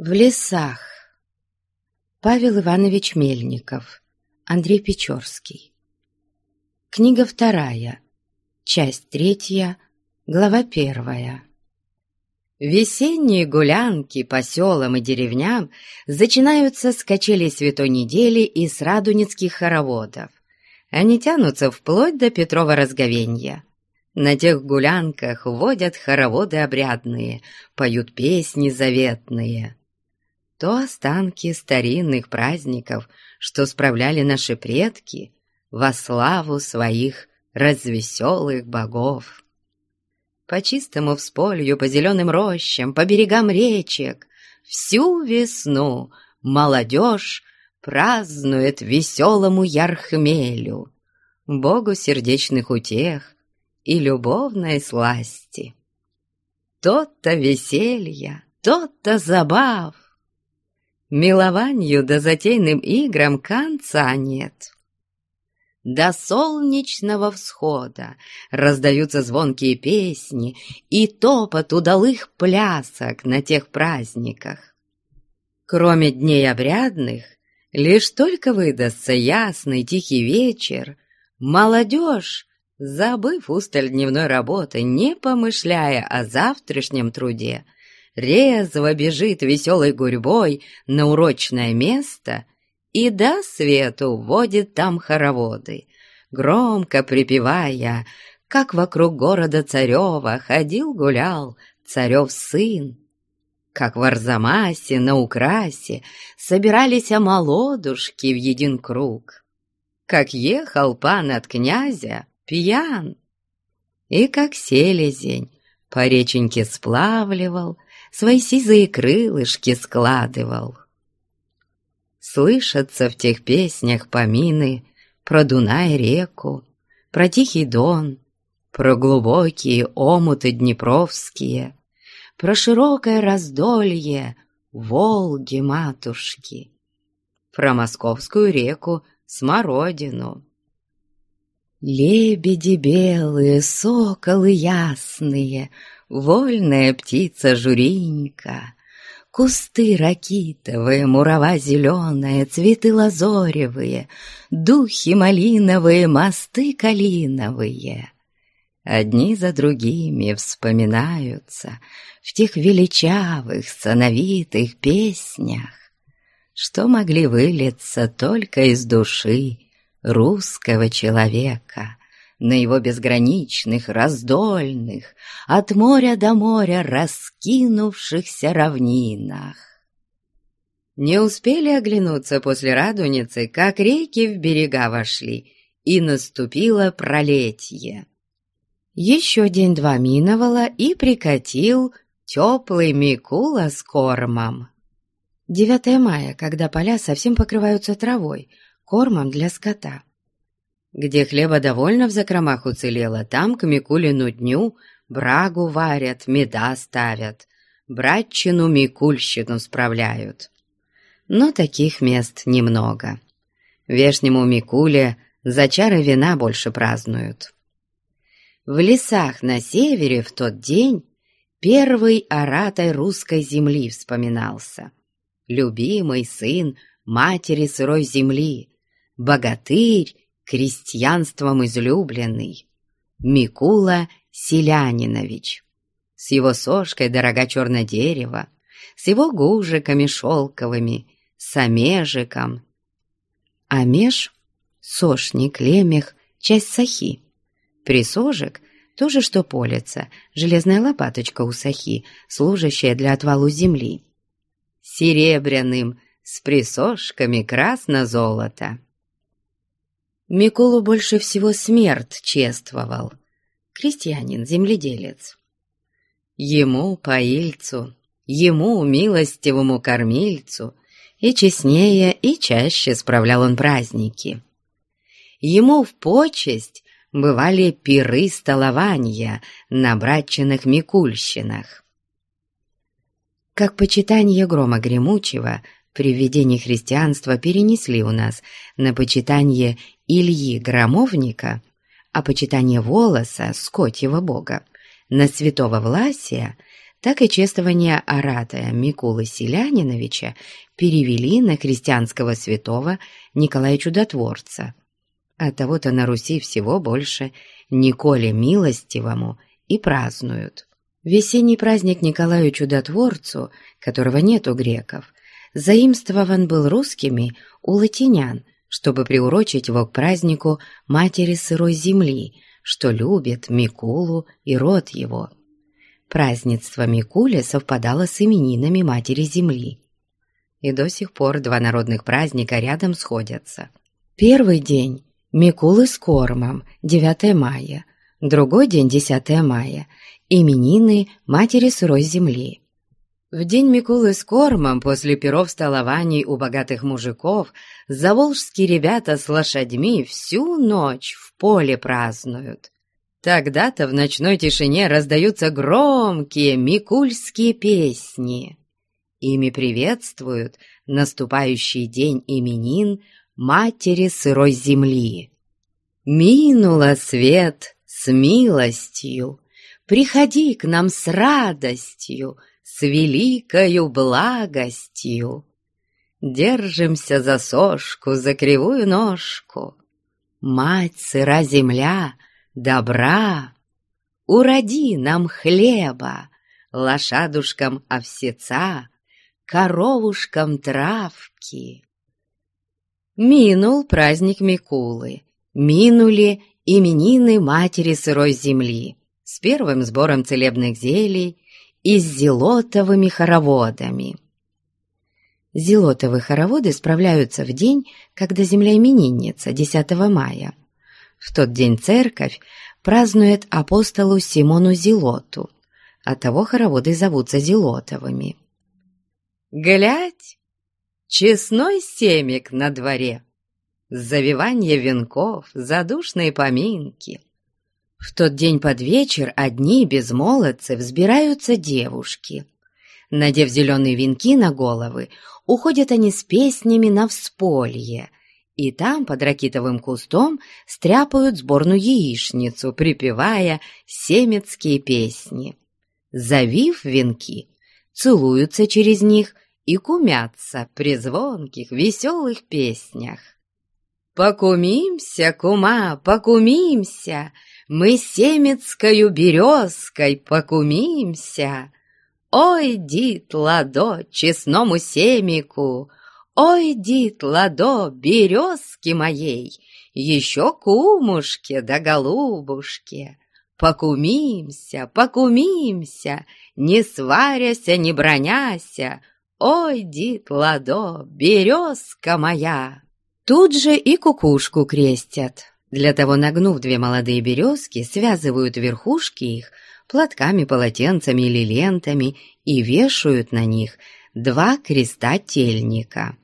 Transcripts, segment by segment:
В лесах. Павел Иванович Мельников. Андрей Печорский. Книга вторая. Часть третья. Глава первая. Весенние гулянки по селам и деревням начинаются с качелей Святой Недели и с радуницких хороводов. Они тянутся вплоть до Петрова разговенья. На тех гулянках водят хороводы обрядные, поют песни заветные то останки старинных праздников, что справляли наши предки во славу своих развеселых богов. По чистому всполью, по зеленым рощам, по берегам речек всю весну молодежь празднует веселому ярхмелю, богу сердечных утех и любовной сласти. Тот-то веселья, тот-то забав, Милованию да затейным играм конца нет. До солнечного всхода раздаются звонкие песни и топот удалых плясок на тех праздниках. Кроме дней обрядных, лишь только выдастся ясный тихий вечер, молодежь, забыв усталь дневной работы, не помышляя о завтрашнем труде, резво бежит веселой гурьбой на урочное место и до свету вводит там хороводы, громко припевая, как вокруг города Царева ходил-гулял царев сын, как в Арзамасе на Украсе собирались молодушки в един круг, как ехал пан от князя пьян, и как селезень по реченьке сплавливал, свои сизые крылышки складывал. Слышатся в тех песнях помины про Дунай реку, про Тихий Дон, про глубокие омуты днепровские, про широкое раздолье Волги-матушки, про московскую реку Смородину. Лебеди белые, соколы ясные — вольная птица Журинька, Кусты ракитовые, мурава зеленая, Цветы лазоревые, духи малиновые, Мосты калиновые. Одни за другими вспоминаются В тех величавых, сановитых песнях, Что могли вылиться только из души русского человека — на его безграничных, раздольных, от моря до моря раскинувшихся равнинах. Не успели оглянуться после радуницы, как реки в берега вошли, и наступило пролетье. Еще день-два миновало, и прикатил теплый Микула с кормом. 9 мая, когда поля совсем покрываются травой, кормом для скота. Где хлеба довольно в закромах уцелело, там к Микулину дню брагу варят, меда ставят, братчину Микульщину справляют. Но таких мест немного. Вешнему Микуле за чары вина больше празднуют. В лесах на севере в тот день первый оратой русской земли вспоминался. Любимый сын матери сырой земли, богатырь крестьянством излюбленный, Микула Селянинович. С его сошкой дорога черное дерево, с его гужиками шелковыми, с омежиком. Омеж — сошник, лемех, часть сахи. Присожек — то же, что полица, железная лопаточка у сахи, служащая для отвалу земли. Серебряным, с присошками красно-золото. Миколу больше всего смерть чествовал. Крестьянин-земледелец. Ему, поильцу, ему, милостивому кормильцу, и честнее, и чаще справлял он праздники. Ему в почесть бывали пиры столования на братчиных Микульщинах. Как почитание грома гремучего при введении христианства перенесли у нас на почитание Ильи Громовника, а почитание волоса, скотьего бога, на святого Власия так и чествование Аратая Микулы Селяниновича перевели на христианского святого Николая Чудотворца. А того-то на Руси всего больше Николе Милостивому и празднуют. Весенний праздник Николаю Чудотворцу, которого нет у греков, заимствован был русскими у латинян, чтобы приурочить его к празднику Матери Сырой Земли, что любит Микулу и род его. Празднество Микуле совпадало с именинами Матери Земли. И до сих пор два народных праздника рядом сходятся. Первый день – Микулы с кормом, 9 мая. Другой день – 10 мая – именины Матери Сырой Земли. В день Микулы с кормом после перов столований у богатых мужиков заволжские ребята с лошадьми всю ночь в поле празднуют. Тогда-то в ночной тишине раздаются громкие микульские песни. Ими приветствуют наступающий день именин матери сырой земли. Минула свет с милостью, приходи к нам с радостью, с великою благостью. Держимся за сошку, за кривую ножку. Мать сыра земля, добра, уроди нам хлеба, лошадушкам овсеца, коровушкам травки. Минул праздник Микулы, минули именины матери сырой земли с первым сбором целебных зелий и с зелотовыми хороводами. Зелотовые хороводы справляются в день, когда земля именинница, 10 мая. В тот день церковь празднует апостолу Симону Зелоту, того хороводы зовутся Зелотовыми. Глядь, честной семик на дворе, завивание венков, задушные поминки — в тот день под вечер одни безмолодцы взбираются девушки. Надев зеленые венки на головы, уходят они с песнями на всполье, и там под ракитовым кустом стряпают сборную яичницу, припевая семецкие песни. Завив венки, целуются через них и кумятся при звонких веселых песнях. «Покумимся, кума, покумимся!» Мы семецкою березкой покумимся. Ой, дит ладо честному семику, Ой, дит ладо березки моей, Еще кумушке да голубушке. Покумимся, покумимся, Не сваряся, не броняся, Ой, дит ладо, березка моя. Тут же и кукушку крестят. Для того, нагнув две молодые березки, связывают верхушки их платками, полотенцами или лентами и вешают на них два креста тельника.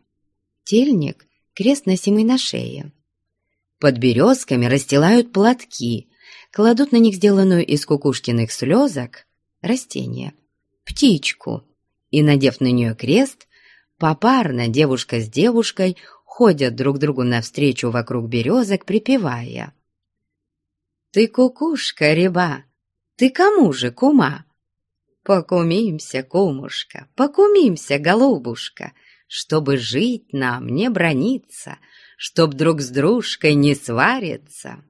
Тельник — крест, носимый на шее. Под березками расстилают платки, кладут на них сделанную из кукушкиных слезок растение, птичку, и, надев на нее крест, попарно девушка с девушкой ходят друг другу навстречу вокруг березок, припевая. «Ты кукушка, реба, ты кому же, кума?» «Покумимся, кумушка, покумимся, голубушка, чтобы жить нам, не брониться, чтоб друг с дружкой не свариться».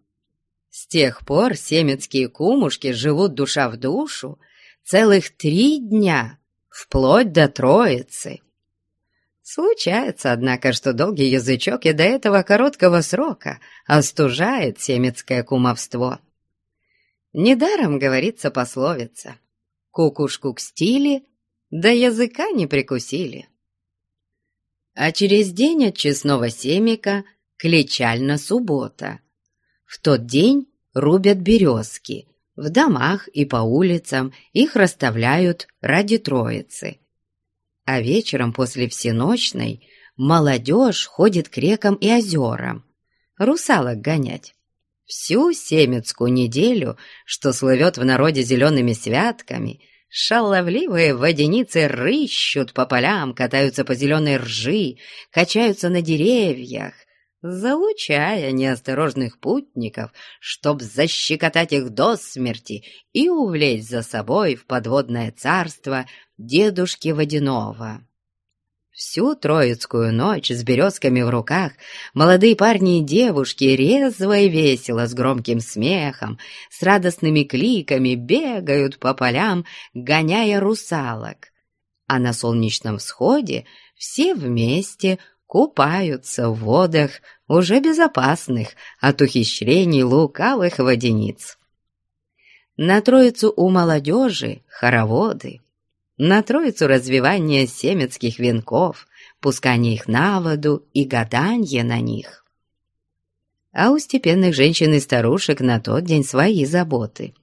С тех пор семецкие кумушки живут душа в душу целых три дня, вплоть до Троицы. Случается, однако, что долгий язычок и до этого короткого срока остужает семецкое кумовство. Недаром говорится пословица «Кукушку к стиле, да языка не прикусили». А через день от честного семика клечально суббота. В тот день рубят березки, в домах и по улицам их расставляют ради троицы – а вечером после всеночной молодежь ходит к рекам и озерам, русалок гонять. Всю семецкую неделю, что слывет в народе зелеными святками, шаловливые водяницы рыщут по полям, катаются по зеленой ржи, качаются на деревьях, залучая неосторожных путников, чтоб защекотать их до смерти и увлечь за собой в подводное царство дедушки Водянова. Всю троицкую ночь с березками в руках молодые парни и девушки резво и весело, с громким смехом, с радостными кликами бегают по полям, гоняя русалок. А на солнечном всходе все вместе купаются в водах, уже безопасных от ухищрений лукавых водениц. На троицу у молодежи хороводы, на троицу развивания семецких венков, пускание их на воду и гаданье на них. А у степенных женщин и старушек на тот день свои заботы.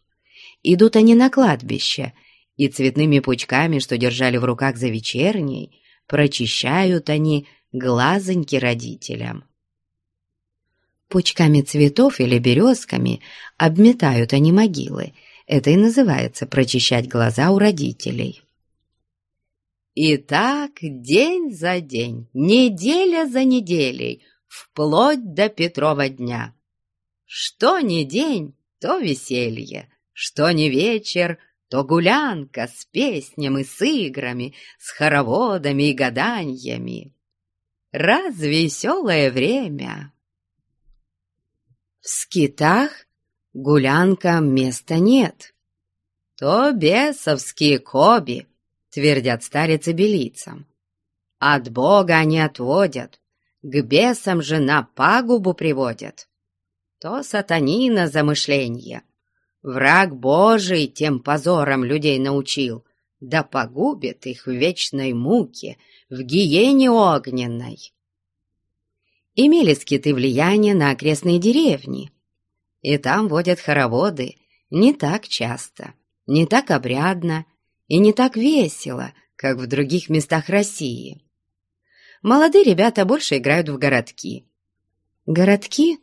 Идут они на кладбище, и цветными пучками, что держали в руках за вечерней, прочищают они глазоньки родителям. Пучками цветов или березками обметают они могилы. Это и называется прочищать глаза у родителей. И так день за день, неделя за неделей, вплоть до Петрова дня. Что не день, то веселье, что не вечер, то гулянка с песнями, с играми, с хороводами и гаданьями. Раз веселое время. В скитах гулянкам места нет. То бесовские коби, твердят старицы белицам. От Бога они отводят, к бесам же на пагубу приводят. То сатанина замышление. Враг Божий тем позором людей научил, да погубит их в вечной муке, в гиене огненной. Имели скиты влияние на окрестные деревни, и там водят хороводы не так часто, не так обрядно и не так весело, как в других местах России. Молодые ребята больше играют в городки. Городки,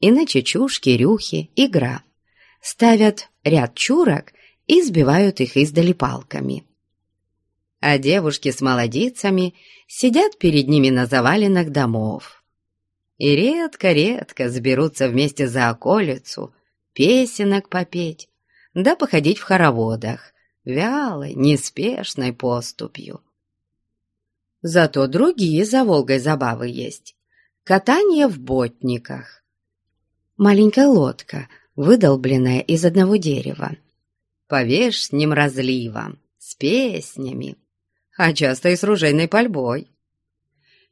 иначе чушки, рюхи, игра. Ставят ряд чурок и сбивают их издали палками. А девушки с молодицами сидят перед ними на завалинах домов. И редко-редко сберутся вместе за околицу, песенок попеть, да походить в хороводах, вялой, неспешной поступью. Зато другие за Волгой забавы есть. Катание в ботниках. Маленькая лодка, выдолбленная из одного дерева. Повешь с ним разливом, с песнями, а часто и с ружейной пальбой.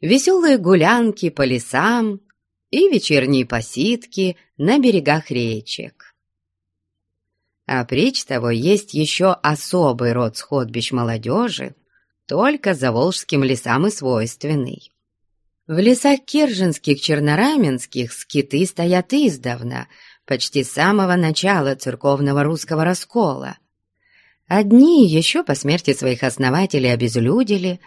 Веселые гулянки по лесам и вечерние посидки на берегах речек. А притч того есть еще особый род сходбищ молодежи, только за волжским лесам и свойственный. В лесах Керженских, Чернораменских скиты стоят издавна, почти с самого начала церковного русского раскола. Одни еще по смерти своих основателей обезлюдили,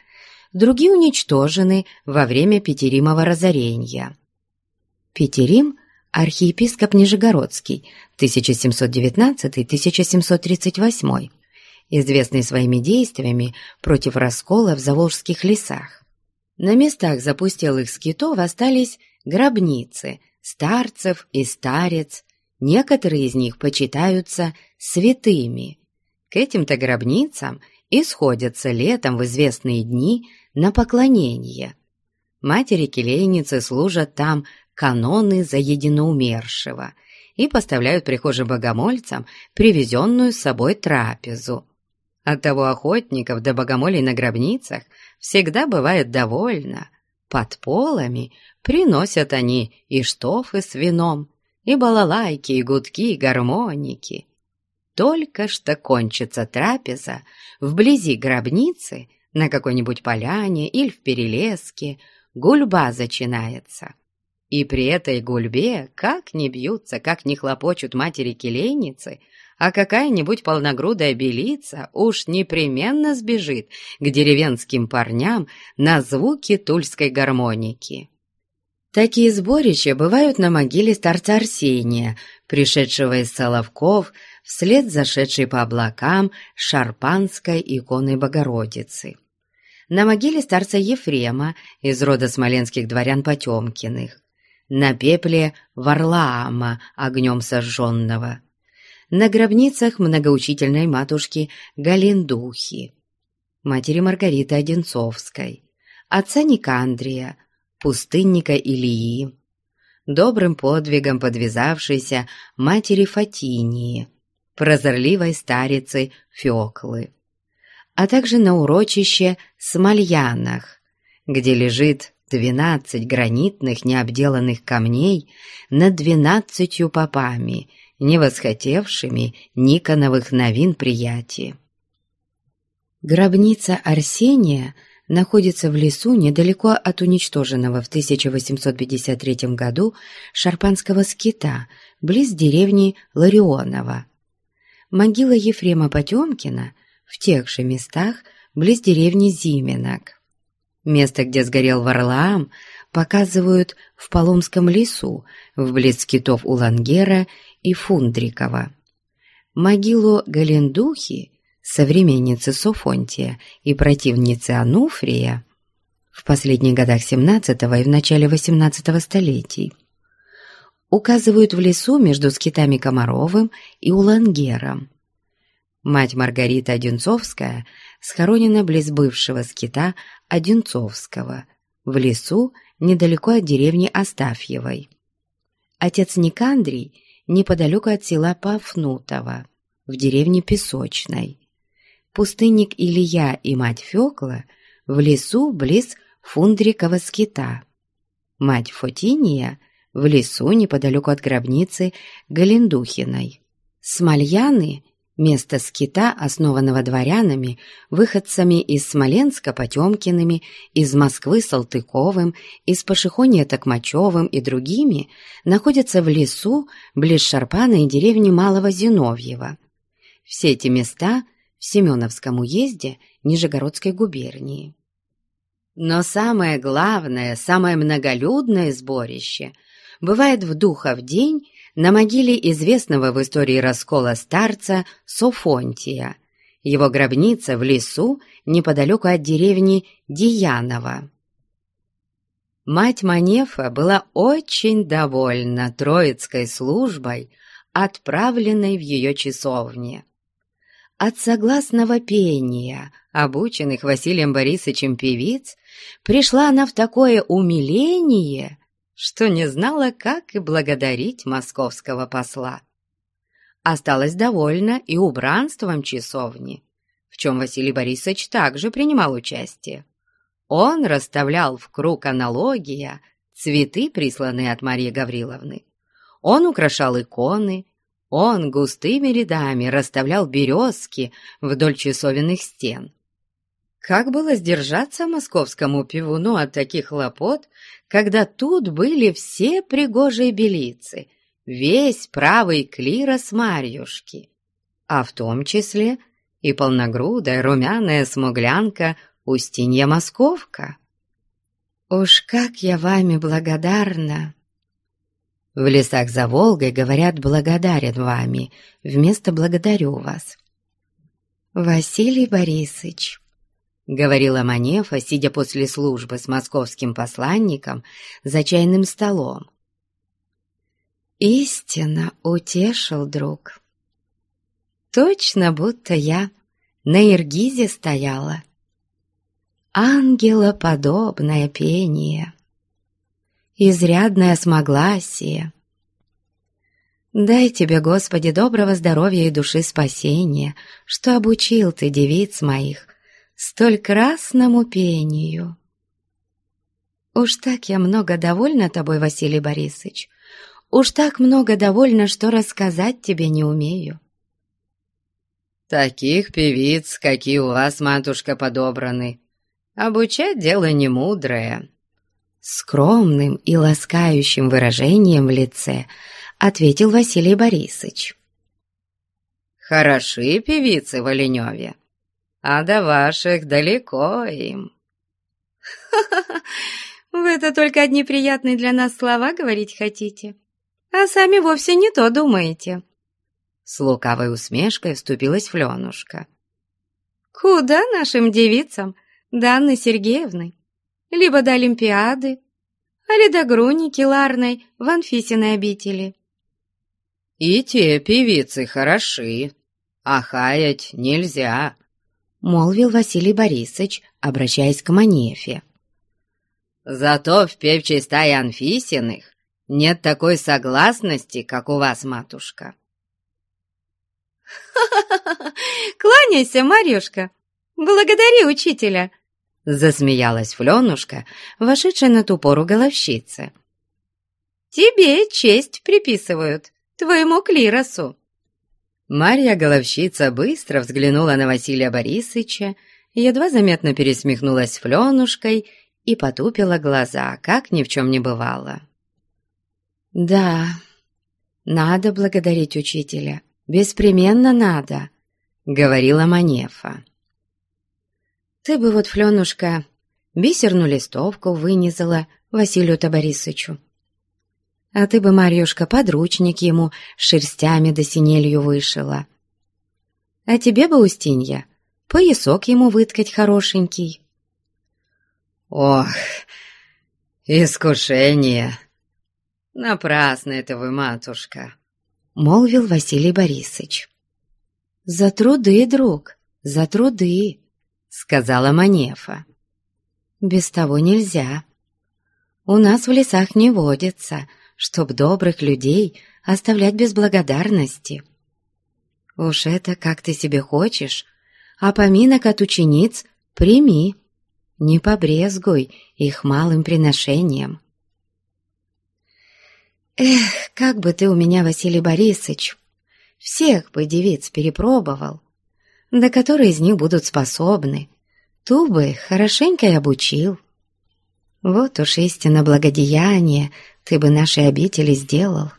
другие уничтожены во время Петеримова разорения. Петерим архиепископ Нижегородский, 1719-1738, известный своими действиями против раскола в заволжских лесах. На местах запустелых скитов остались гробницы, старцев и старец, некоторые из них почитаются святыми. К этим-то гробницам исходятся летом в известные дни на поклонение. Матери-келейницы служат там каноны за единоумершего и поставляют прихожим богомольцам привезенную с собой трапезу. Оттого охотников до богомолей на гробницах всегда бывает довольно. Под полами приносят они и штофы с вином, и балалайки, и гудки, и гармоники. Только что кончится трапеза, вблизи гробницы, на какой-нибудь поляне или в перелеске, гульба начинается. И при этой гульбе как не бьются, как не хлопочут матери-келейницы, а какая-нибудь полногрудая белица уж непременно сбежит к деревенским парням на звуки тульской гармоники. Такие сборища бывают на могиле старца Арсения, пришедшего из Соловков, вслед зашедшей по облакам шарпанской иконы Богородицы. На могиле старца Ефрема из рода смоленских дворян Потемкиных, на пепле Варлаама огнем сожженного, на гробницах многоучительной матушки Галендухи, матери Маргариты Одинцовской, отца Никандрия, пустынника Илии, добрым подвигом подвязавшейся матери Фатинии, прозорливой старицы Феклы, а также на урочище Смольянах, где лежит двенадцать гранитных необделанных камней над двенадцатью попами, не восхотевшими никоновых новин приятия. Гробница Арсения находится в лесу недалеко от уничтоженного в 1853 году шарпанского скита, близ деревни Ларионова. Могила Ефрема Потемкина в тех же местах, близ деревни Зименок. Место, где сгорел Варлаам, показывают в Паломском лесу, вблиз китов Улангера и Фундрикова. Могилу Галендухи, современницы Софонтия и противницы Ануфрия, в последних годах XVII и в начале XVIII столетий, указывают в лесу между скитами Комаровым и Улангером. Мать Маргарита Одинцовская схоронена близ бывшего скита Одинцовского, в лесу недалеко от деревни Остафьевой. Отец Никандрий неподалеку от села Пафнутова, в деревне Песочной. Пустынник Илья и мать Фёкла в лесу близ Фундрикова скита. Мать Фотиния в лесу неподалеку от гробницы Галендухиной. Смольяны Место скита, основанного дворянами, выходцами из Смоленска Потемкиными, из Москвы Салтыковым, из Пашихония Токмачевым и другими, находится в лесу близ Шарпана и деревни Малого Зиновьева. Все эти места в Семеновском уезде Нижегородской губернии. Но самое главное, самое многолюдное сборище бывает в Духов день на могиле известного в истории раскола старца Софонтия. Его гробница в лесу неподалеку от деревни Дияново. Мать Манефа была очень довольна троицкой службой, отправленной в ее часовне. От согласного пения, обученных Василием Борисовичем певиц, пришла она в такое умиление, что не знала, как и благодарить московского посла. Осталась довольна и убранством часовни, в чем Василий Борисович также принимал участие. Он расставлял в круг аналогия цветы, присланные от Марии Гавриловны. Он украшал иконы, он густыми рядами расставлял березки вдоль часовенных стен. Как было сдержаться московскому пивуну от таких хлопот, когда тут были все пригожие белицы, весь правый клирос Марьюшки, а в том числе и полногрудая румяная смуглянка Устинья Московка. «Уж как я вами благодарна!» В лесах за Волгой говорят «благодарен вами» вместо «благодарю вас». «Василий Борисович, — говорила Манефа, сидя после службы с московским посланником за чайным столом. «Истинно утешил друг. Точно будто я на Иргизе стояла. Ангелоподобное пение, изрядное смогласие. Дай тебе, Господи, доброго здоровья и души спасения, что обучил ты девиц моих столь красному пению. Уж так я много довольна тобой, Василий Борисович. Уж так много довольна, что рассказать тебе не умею. Таких певиц, какие у вас, матушка, подобраны, обучать дело не мудрое. Скромным и ласкающим выражением в лице ответил Василий Борисович. Хороши певицы в Оленеве, а до ваших далеко им. Ха-ха-ха, вы это только одни приятные для нас слова говорить хотите, а сами вовсе не то думаете. С лукавой усмешкой вступилась Фленушка. Куда нашим девицам, до Анны Сергеевны, либо до Олимпиады, али до Груники Ларной в Анфисиной обители. «И те певицы хороши, а хаять нельзя», — молвил Василий Борисович, обращаясь к Манефе. «Зато в певчей стае Анфисиных нет такой согласности, как у вас, матушка». «Ха-ха-ха! Кланяйся, Марьюшка! Благодари учителя!» Засмеялась Фленушка, вошедшая на ту пору головщица. «Тебе честь приписывают, твоему клиросу!» Марья Головщица быстро взглянула на Василия Борисовича, едва заметно пересмехнулась Фленушкой и потупила глаза, как ни в чем не бывало. «Да, надо благодарить учителя, беспременно надо», — говорила Манефа. «Ты бы вот, Фленушка, бисерную листовку вынизала Василию-то. А ты бы, Марьюшка, подручник ему шерстями да синелью вышила. А тебе бы, Устинья, поясок ему выткать хорошенький». «Ох, искушение! Напрасно это вы, матушка!» — молвил Василий Борисович. «За труды, друг, за труды!» сказала Манефа. «Без того нельзя. У нас в лесах не водится, чтоб добрых людей оставлять без благодарности. Уж это как ты себе хочешь, а поминок от учениц прими, не побрезгуй их малым приношением». «Эх, как бы ты у меня, Василий Борисович, всех бы девиц перепробовал, да которые из них будут способны. Ту бы хорошенько и обучил. Вот уж истинно благодеяние ты бы нашей обители сделал.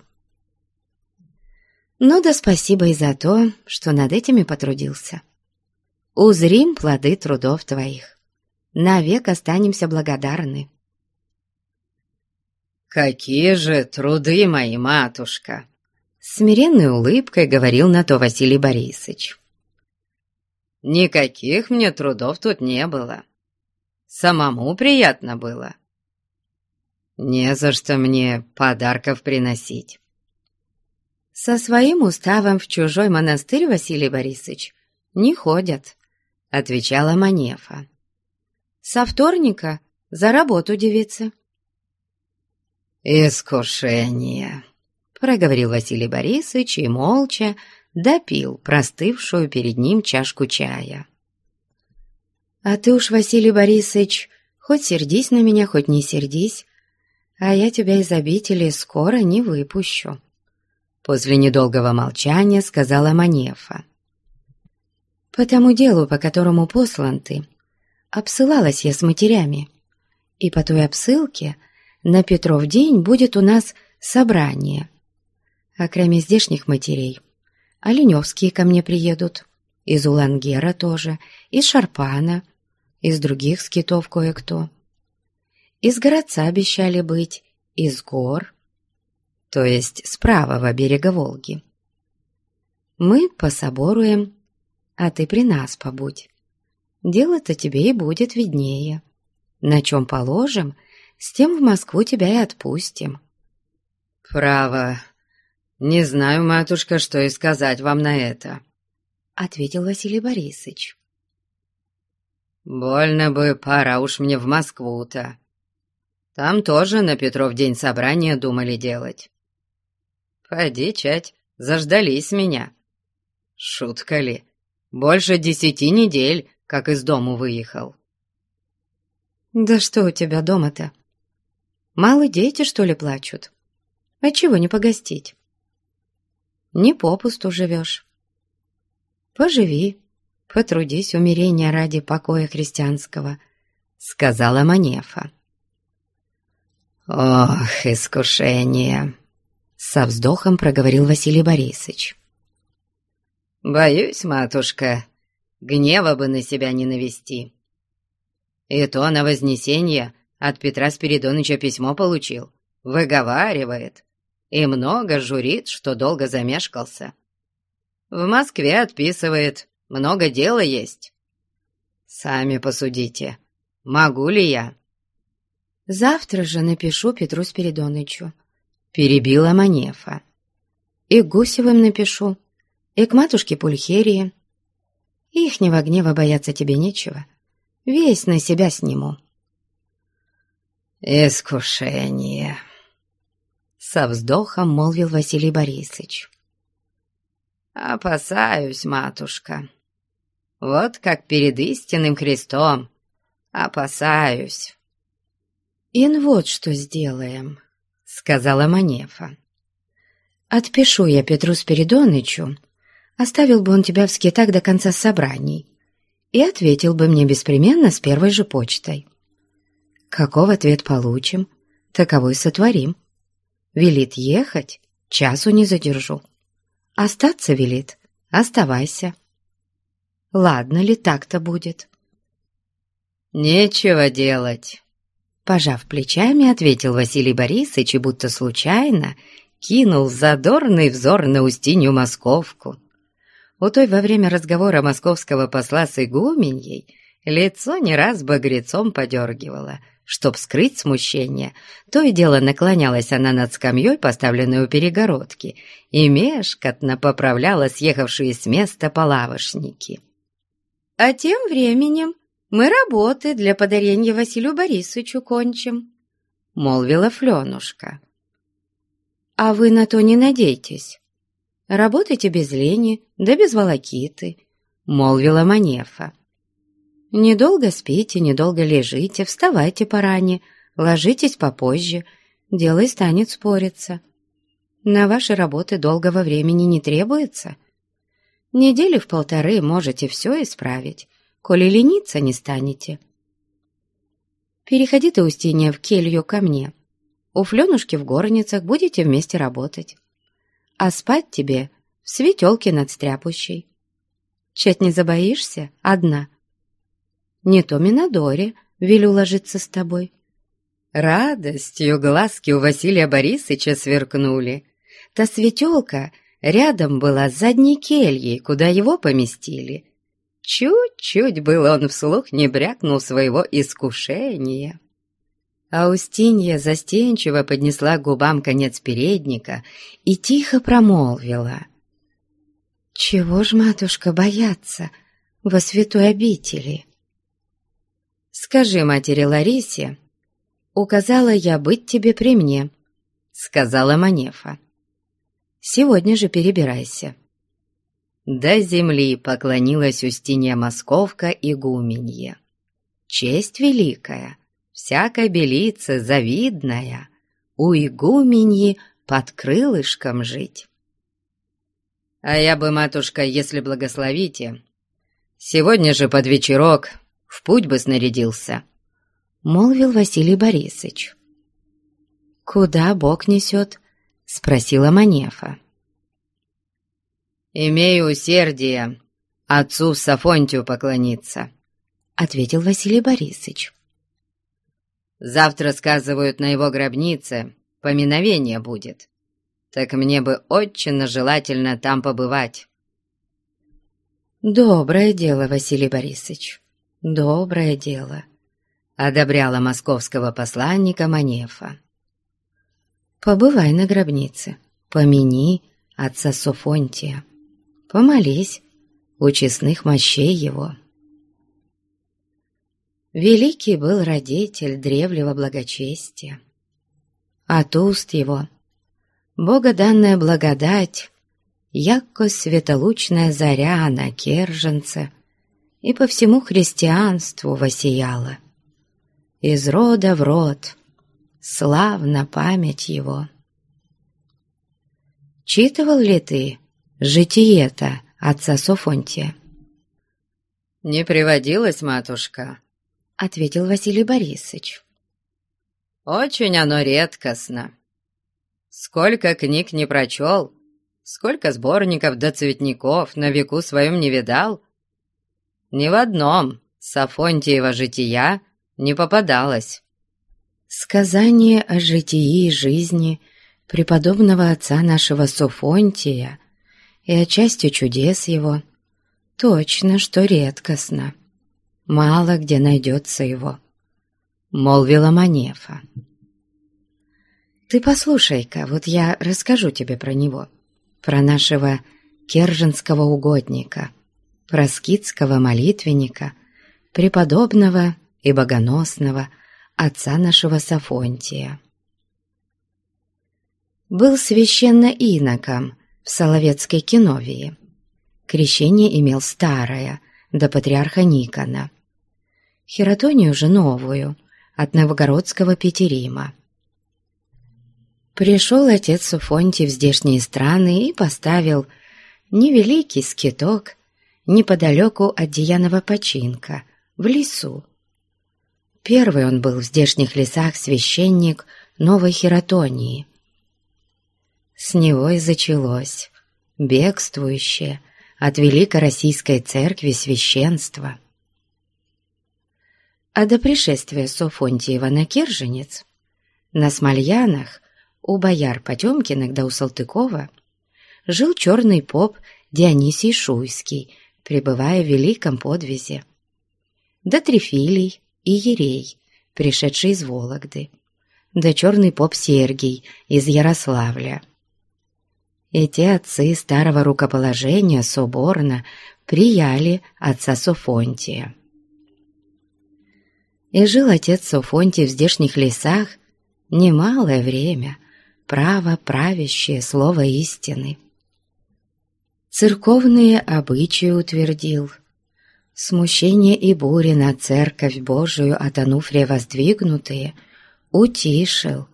Ну да спасибо и за то, что над этими потрудился. Узрим плоды трудов твоих. Навек останемся благодарны. «Какие же труды мои, матушка!» Смиренной улыбкой говорил на то Василий Борисович. Никаких мне трудов тут не было. Самому приятно было. Не за что мне подарков приносить. Со своим уставом в чужой монастырь, Василий Борисович, не ходят, отвечала Манефа. Со вторника за работу девица. «Искушение», — проговорил Василий Борисович и молча допил простывшую перед ним чашку чая. «А ты уж, Василий Борисович, хоть сердись на меня, хоть не сердись, а я тебя из обители скоро не выпущу», после недолгого молчания сказала Манефа. «По тому делу, по которому послан ты, обсылалась я с матерями, и по той обсылке на Петров день будет у нас собрание. А кроме здешних матерей — Оленевские ко мне приедут. Из Улангера тоже, из Шарпана, из других скитов кое-кто. Из городца обещали быть, из гор, то есть с правого берега Волги. Мы пособоруем, а ты при нас побудь. Дело-то тебе и будет виднее. На чем положим, с тем в Москву тебя и отпустим. Право, «Не знаю, матушка, что и сказать вам на это», — ответил Василий Борисович. «Больно бы, пора уж мне в Москву-то. Там тоже на Петров день собрания думали делать. Пойди, чать, заждались меня. Шутка ли, больше десяти недель, как из дому выехал». «Да что у тебя дома-то? Мало дети, что ли, плачут? А чего не погостить?» не попусту живешь. Поживи, потрудись умерения ради покоя христианского, сказала Манефа. Ох, искушение! Со вздохом проговорил Василий Борисович. Боюсь, матушка, гнева бы на себя не навести. И то на Вознесение от Петра Спиридоныча письмо получил. Выговаривает, и много журит, что долго замешкался. В Москве отписывает, много дела есть. Сами посудите, могу ли я? Завтра же напишу Петру Спиридонычу. Перебила Манефа. И Гусевым напишу, и к матушке Пульхерии. Ихнего гнева бояться тебе нечего. Весь на себя сниму. «Искушение!» Со вздохом молвил Василий Борисович. «Опасаюсь, матушка. Вот как перед истинным крестом. Опасаюсь». «Ин вот что сделаем», — сказала Манефа. «Отпишу я Петру Спиридонычу, оставил бы он тебя в скитах до конца собраний и ответил бы мне беспременно с первой же почтой. Каков ответ получим, таковой сотворим. Велит ехать, часу не задержу. Остаться велит, оставайся. Ладно ли так-то будет?» «Нечего делать». Пожав плечами, ответил Василий Борисович и будто случайно кинул задорный взор на Устинью Московку. У той во время разговора московского посла с игуменьей лицо не раз багрецом подергивало. Чтоб скрыть смущение, то и дело наклонялась она над скамьей, поставленной у перегородки, и мешкотно поправляла съехавшие с места полавошники. А тем временем мы работы для подарения Василию Борисовичу кончим», — молвила Фленушка. «А вы на то не надейтесь. Работайте без лени, да без волокиты», — молвила Манефа. «Недолго спите, недолго лежите, вставайте поране, ложитесь попозже, дело и станет спориться. На ваши работы долгого времени не требуется. Недели в полторы можете все исправить, коли лениться не станете. Переходи ты, Устинья, в келью ко мне. У Фленушки в горницах будете вместе работать. А спать тебе в светелке над стряпущей. Чать не забоишься? Одна. Не то Минадоре велю ложиться с тобой. Радостью глазки у Василия Борисовича сверкнули. Та светелка рядом была задней кельей, куда его поместили. Чуть-чуть было он вслух не брякнул своего искушения. Аустинья застенчиво поднесла губам конец передника и тихо промолвила. «Чего ж, матушка, бояться во святой обители?» «Скажи матери Ларисе, указала я быть тебе при мне», — сказала Манефа. «Сегодня же перебирайся». До земли поклонилась Устинья Московка игуменье. Честь великая, всякой белице завидная, У игуменьи под крылышком жить. А я бы, матушка, если благословите, Сегодня же под вечерок в путь бы снарядился, Молвил Василий Борисович. «Куда Бог несет?» — спросила Манефа. «Имею усердие отцу Сафонтию поклониться», — ответил Василий Борисович. «Завтра, сказывают, на его гробнице поминовение будет, так мне бы очень желательно там побывать». «Доброе дело, Василий Борисович, доброе дело», — одобряла московского посланника Манефа. «Побывай на гробнице, помяни отца Софонтия» помолись у честных мощей его. Великий был родитель древнего благочестия. От уст его богоданная благодать, яко светолучная заря на Керженце и по всему христианству воссияла. Из рода в род славна память его. Читывал ли ты житие-то отца Софонтия?» «Не приводилось, матушка», — ответил Василий Борисович. «Очень оно редкостно. Сколько книг не прочел, сколько сборников до цветников на веку своем не видал, ни в одном Сафонтиева жития не попадалось». Сказание о житии и жизни преподобного отца нашего Софонтия и отчасти чудес его. Точно, что редкостно. Мало где найдется его. молвила Манефа. «Ты послушай-ка, вот я расскажу тебе про него, про нашего керженского угодника, про скитского молитвенника, преподобного и богоносного отца нашего Сафонтия. Был священно иноком в Соловецкой Киновии. Крещение имел старое, до патриарха Никона. Хератонию же новую, от новгородского Петерима. Пришел отец Суфонтий в здешние страны и поставил невеликий скиток неподалеку от Деянова починка, в лесу. Первый он был в здешних лесах священник Новой Хератонии. С него и зачалось бегствующее от Великороссийской церкви священство. А до пришествия Софонтиева на Керженец, на Смольянах, у бояр Потемкиных да у Салтыкова, жил черный поп Дионисий Шуйский, пребывая в великом подвизе. Да Трифилий и Ерей, пришедший из Вологды, да черный поп Сергий из Ярославля. Эти отцы старого рукоположения соборно прияли отца Софонтия. И жил отец Софонтий в здешних лесах немалое время, право правящее слово истины. Церковные обычаи утвердил, смущение и бури на церковь Божию от Ануфрия воздвигнутые утишил,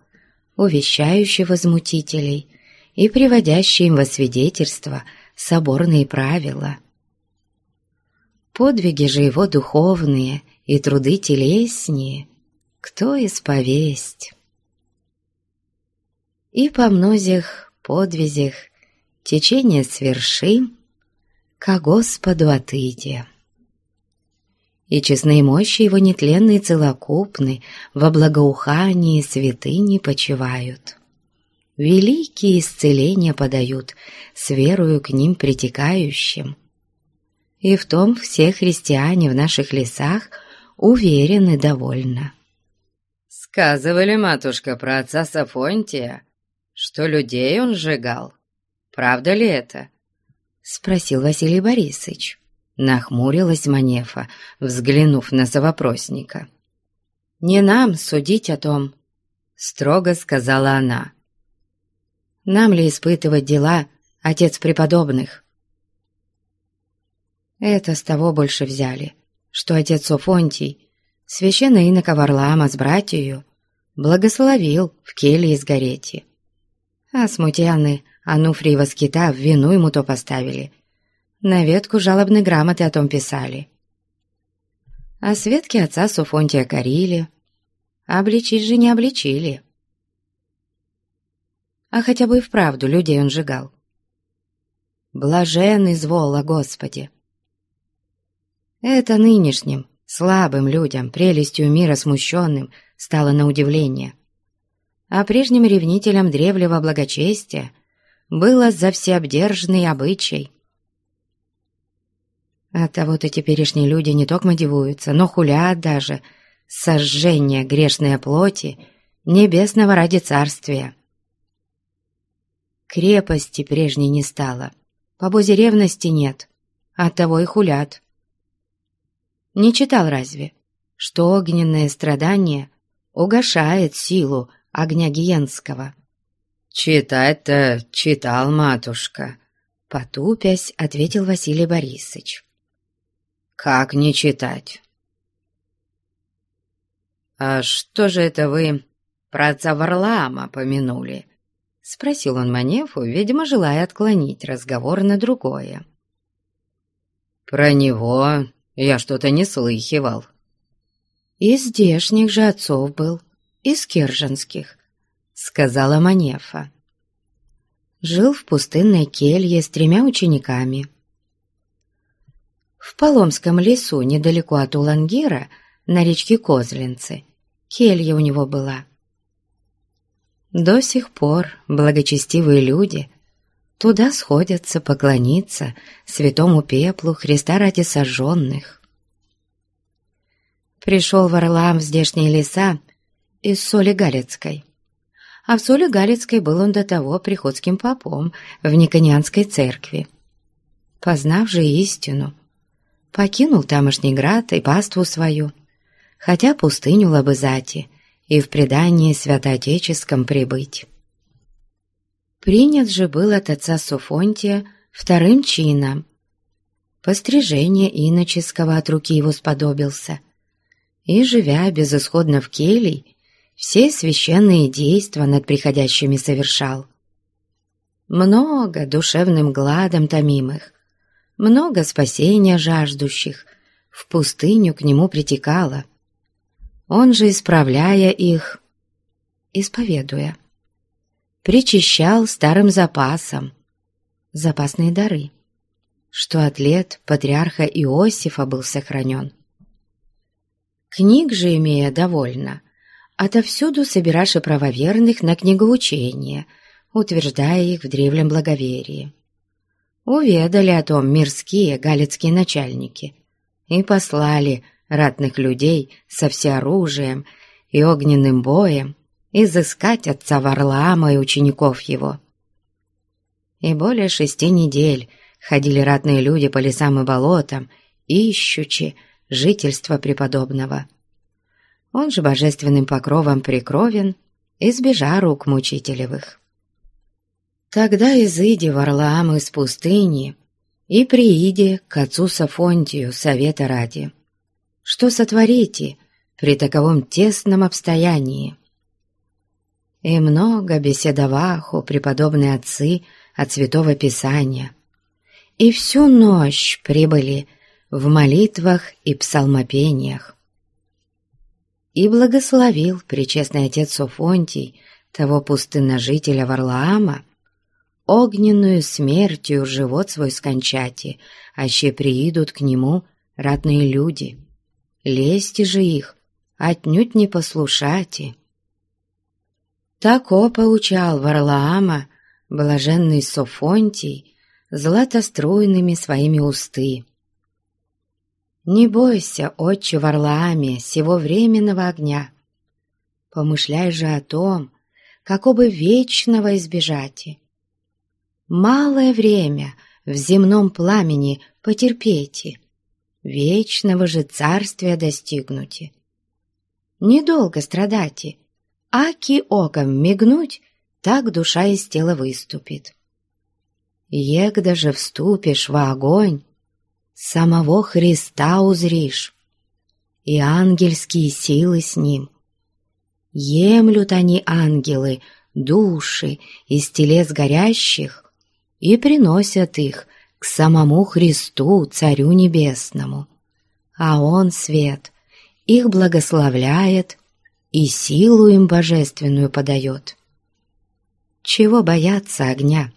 увещающий возмутителей и приводящий им во свидетельство соборные правила. Подвиги же его духовные и труды телеснее кто исповесть? И по многих подвизях течение свершим, ко Господу отыдя. И честные мощи его нетленные целокупны во благоухании святыни почивают. Великие исцеления подают с верою к ним притекающим. И в том все христиане в наших лесах – уверены довольно. «Сказывали, матушка, про отца Сафонтия, что людей он сжигал. Правда ли это?» Спросил Василий Борисович. Нахмурилась Манефа, взглянув на совопросника. «Не нам судить о том», — строго сказала она. «Нам ли испытывать дела, отец преподобных?» Это с того больше взяли, что отец Офонтий, священный инока Варлаама с братьею, благословил в келье из Горети. А смутьяны Ануфриева скита в вину ему то поставили. На ветку жалобной грамоты о том писали. А светки отца Суфонтия корили, обличить же не обличили. А хотя бы и вправду людей он сжигал. Блажен извола Господи! Это нынешним, слабым людям, прелестью мира смущенным, стало на удивление. А прежним ревнителям древнего благочестия было за всеобдержный обычай. Оттого-то теперешние люди не только дивуются, но хулят даже сожжение грешной плоти небесного ради царствия. Крепости прежней не стало, по бозе ревности нет, оттого и хулят. Не читал разве, что огненное страдание угошает силу огня Гиенского? «Читать-то читал, матушка», — потупясь, ответил Василий Борисович. «Как не читать?» «А что же это вы про отца Варлаама помянули?» — спросил он Манефу, видимо, желая отклонить разговор на другое. «Про него я что-то не слыхивал». «Из здешних же отцов был, из керженских», — сказала Манефа. Жил в пустынной келье с тремя учениками. В Поломском лесу, недалеко от Улангира, на речке Козлинцы, келья у него была. До сих пор благочестивые люди Туда сходятся поклониться святому пеплу Христа ради сожженных. Пришел Варлаам в здешние леса из соли Галицкой. А в соли Галицкой был он до того приходским попом в Никонианской церкви. Познав же истину, покинул тамошний град и паству свою, хотя пустыню Лабызати и в предании святоотеческом прибыть. Принят же был от отца Суфонтия вторым чином. Пострижение иноческого от руки его сподобился. И, живя безысходно в келий, все священные действия над приходящими совершал. Много душевным гладом томимых, много спасения жаждущих в пустыню к нему притекало. Он же, исправляя их, исповедуя, причащал старым запасом, запасные дары, что от лет патриарха Иосифа был сохранен. Книг же, имея довольно, отовсюду собираши правоверных на книгоучение, утверждая их в древнем благоверии. Уведали о том мирские галицкие начальники и послали ратных людей со всеоружием и огненным боем изыскать отца Варлаама и учеников его. И более шести недель ходили ратные люди по лесам и болотам, ищучи жительства преподобного. Он же божественным покровом прикровен, избежа рук мучителевых. Тогда изыди Варлаам из пустыни и прииди к отцу Сафонтию совета ради. Что сотворите при таковом тесном обстоянии? И много беседоваху преподобные отцы от Святого Писания. И всю ночь прибыли в молитвах и псалмопениях. И благословил причестный отец Софонтий того пустынножителя Варлаама, огненную смертью живот свой скончати, аще приидут к нему ратные люди. Лезьте же их, отнюдь не послушайте. Тако поучал Варлаама блаженный Софонтий златоструйными своими усты. «Не бойся, отче Варлааме, сего временного огня. Помышляй же о том, какого вечного избежати. Малое время в земном пламени потерпейте, вечного же царствия достигнуте. Недолго страдайте, аки оком мигнуть, так душа из тела выступит. Егда же вступишь в огонь, самого Христа узришь, и ангельские силы с ним. Емлют они, ангелы, души из телес горящих и приносят их к самому Христу, Царю Небесному. А Он, свет, их благословляет и силу им божественную подает. Чего бояться огня?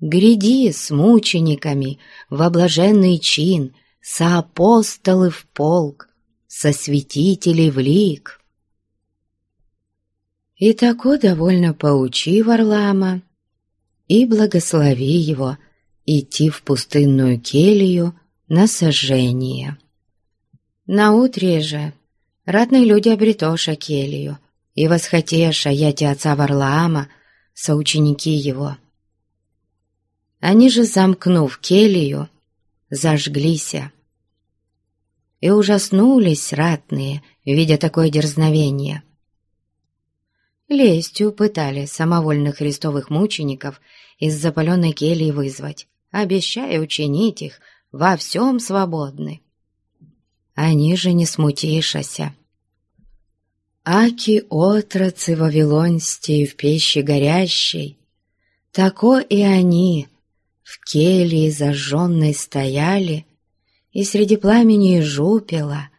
Гряди с мучениками в облаженный чин, со апостолы в полк, со святителей в лик. И тако довольно поучи Варлама и благослови его идти в пустынную келью на сожжение. Наутре же ратные люди обретоша келью, и восхотеша яти отца Варлаама, соученики его. Они же, замкнув келью, зажглися. И ужаснулись ратные, видя такое дерзновение. Лестью пытали самовольных христовых мучеников из запаленной кельи вызвать, обещая учинить их во всем свободны. Они же не смутишася. Аки отрацы вавилонстей в пещи горящей, Тако и они в келье зажженной стояли И среди пламени жупела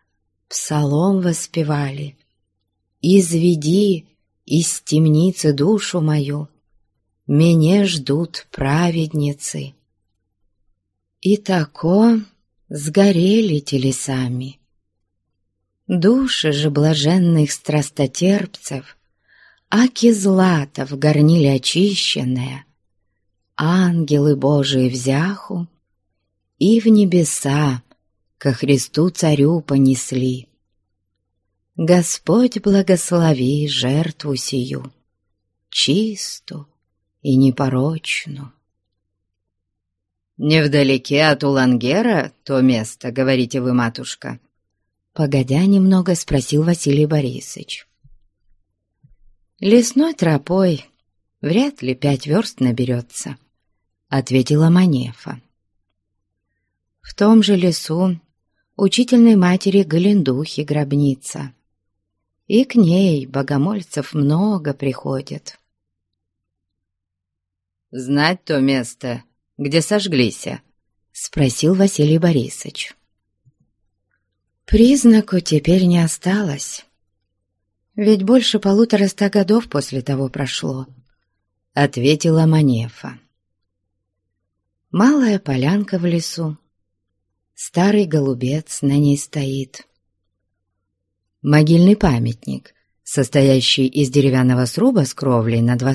псалом воспевали. «Изведи из темницы душу мою, Меня ждут праведницы». И тако сгорели телесами. Души же блаженных страстотерпцев, Аки злата в горниле очищенная, Ангелы Божии взяху И в небеса ко Христу Царю понесли. Господь благослови жертву сию, чисту и непорочну. «Невдалеке от Улангера то место, говорите вы, матушка?» Погодя немного, спросил Василий Борисович. «Лесной тропой вряд ли пять верст наберется», — ответила Манефа. «В том же лесу учительной матери Галендухи гробница, и к ней богомольцев много приходит». «Знать то место, где сожглися?» — спросил Василий Борисович. «Признаку теперь не осталось, ведь больше полутора ста годов после того прошло», — ответила Манефа. Малая полянка в лесу, старый голубец на ней стоит. Могильный памятник, состоящий из деревянного сруба с кровлей на два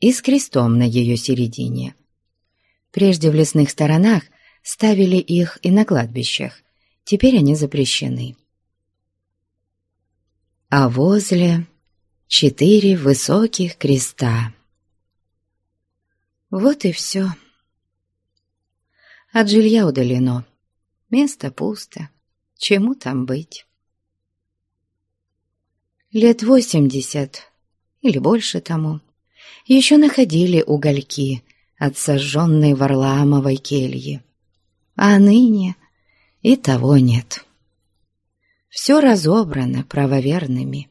и с крестом на ее середине. Прежде в лесных сторонах ставили их и на кладбищах, теперь они запрещены. А возле четыре высоких креста. Вот и все. От жилья удалено. Место пусто. Чему там быть? Лет восемьдесят или больше тому еще находили угольки от сожженной Варламовой кельи. А ныне и того нет. Все разобрано правоверными.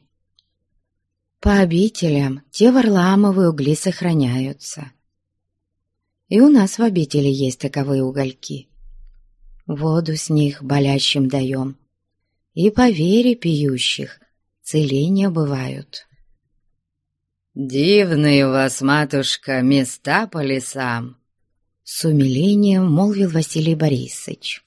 По обителям те Варламовые угли сохраняются. И у нас в обители есть таковые угольки. Воду с них болящим даем, и по вере пьющих целения бывают. «Дивные у вас, матушка, места по лесам!» С умилением молвил Василий Борисович.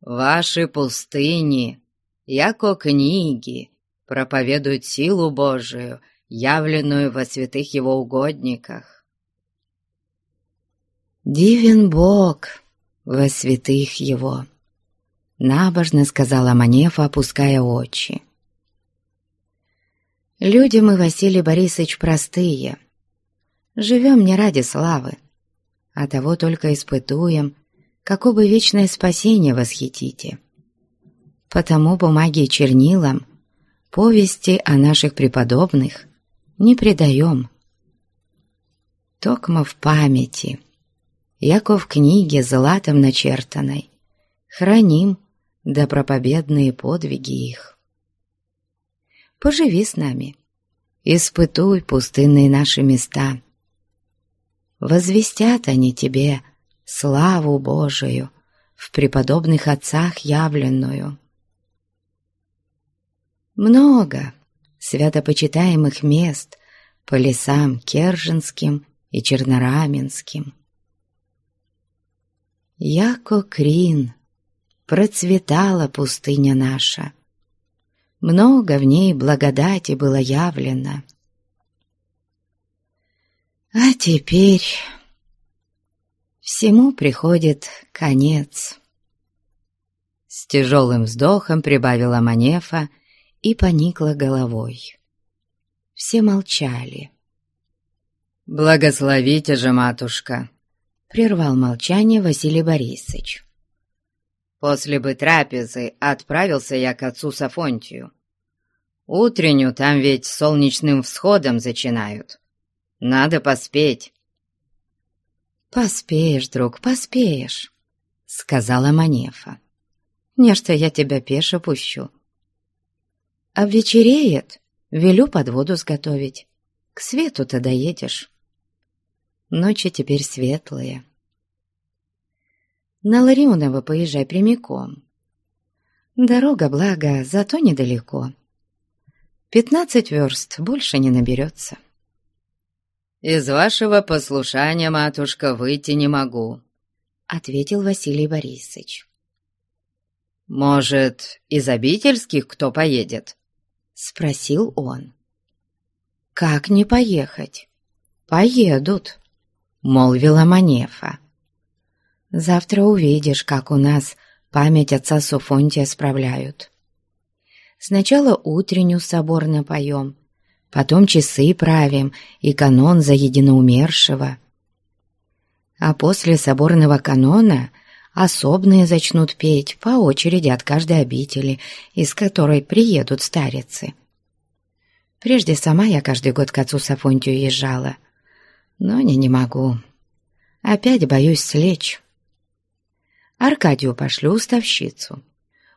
«Ваши пустыни, яко книги, проповедуют силу Божию, явленную во святых его угодниках». «Дивен Бог во святых его!» Набожно сказала Манефа, опуская очи. Люди мы, Василий Борисович, простые. Живем не ради славы, а того только испытуем, какое бы вечное спасение восхитите. Потому бумаги и чернилам повести о наших преподобных не предаем. Токмо в памяти, яко в книге златом начертанной, храним да проповедные подвиги их поживи с нами, испытуй пустынные наши места. Возвестят они тебе славу Божию в преподобных отцах явленную. Много святопочитаемых мест по лесам Керженским и Чернораменским. Яко Крин процветала пустыня наша, много в ней благодати было явлено. А теперь всему приходит конец. С тяжелым вздохом прибавила Манефа и поникла головой. Все молчали. «Благословите же, матушка!» — прервал молчание Василий Борисович. После бы трапезы отправился я к отцу Сафонтию. Утренню там ведь солнечным всходом зачинают. Надо поспеть. «Поспеешь, друг, поспеешь», — сказала Манефа. «Нечто я тебя пеше пущу. А вечереет, велю под воду сготовить. К свету-то доедешь. Ночи теперь светлые». На Ларионово поезжай прямиком. Дорога, благо, зато недалеко. Пятнадцать верст больше не наберется. «Из вашего послушания, матушка, выйти не могу», — ответил Василий Борисович. «Может, из обительских кто поедет?» — спросил он. «Как не поехать? Поедут», — молвила Манефа. Завтра увидишь, как у нас память отца Суфонтия справляют. Сначала утреннюю собор напоем, потом часы правим и канон за единоумершего. А после соборного канона особные зачнут петь по очереди от каждой обители, из которой приедут старицы. Прежде сама я каждый год к отцу Сафонтию езжала, но не, не могу. Опять боюсь слечь. Аркадию пошлю уставщицу.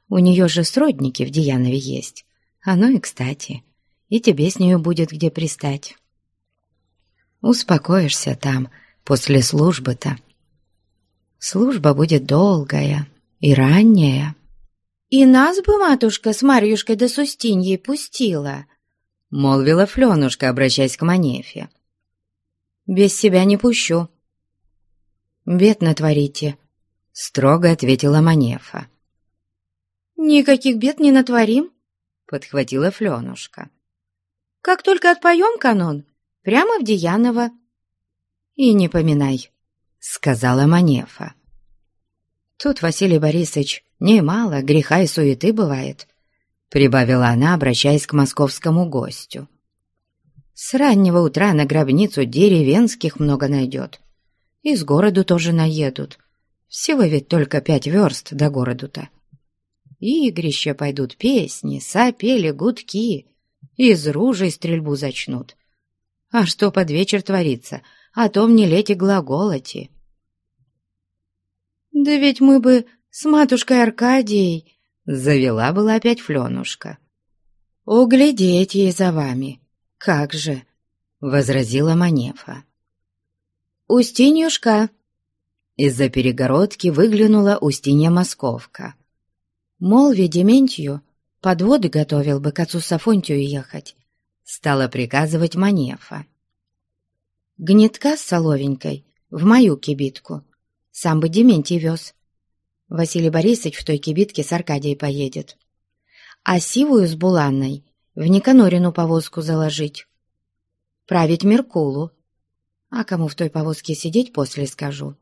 У нее же сродники в Деянове есть. Оно и кстати. И тебе с нею будет где пристать. Успокоишься там после службы-то. Служба будет долгая и ранняя. «И нас бы матушка с Марьюшкой до да Сустиньей пустила», — молвила Фленушка, обращаясь к Манефе. «Без себя не пущу». «Бед натворите», — строго ответила Манефа. «Никаких бед не натворим», — подхватила Фленушка. «Как только отпоем канон, прямо в Деяново». «И не поминай», — сказала Манефа. «Тут, Василий Борисович, немало греха и суеты бывает», — прибавила она, обращаясь к московскому гостю. «С раннего утра на гробницу деревенских много найдет. Из городу тоже наедут. Всего ведь только пять верст до городу-то. Игрища пойдут, песни, сопели, гудки. Из ружей стрельбу зачнут. А что под вечер творится, о том не лети глаголоти. «Да ведь мы бы с матушкой Аркадией...» Завела была опять Фленушка. «Углядеть ей за вами, как же!» — возразила Манефа. «Устиньюшка!» Из-за перегородки выглянула Устинья Московка. Молви Дементью подводы готовил бы к отцу Сафонтию ехать, стала приказывать Манефа. Гнетка с соловенькой в мою кибитку. Сам бы Дементий вез. Василий Борисович в той кибитке с Аркадией поедет. А сивую с Буланной в Никанорину повозку заложить. Править Меркулу. А кому в той повозке сидеть после скажу.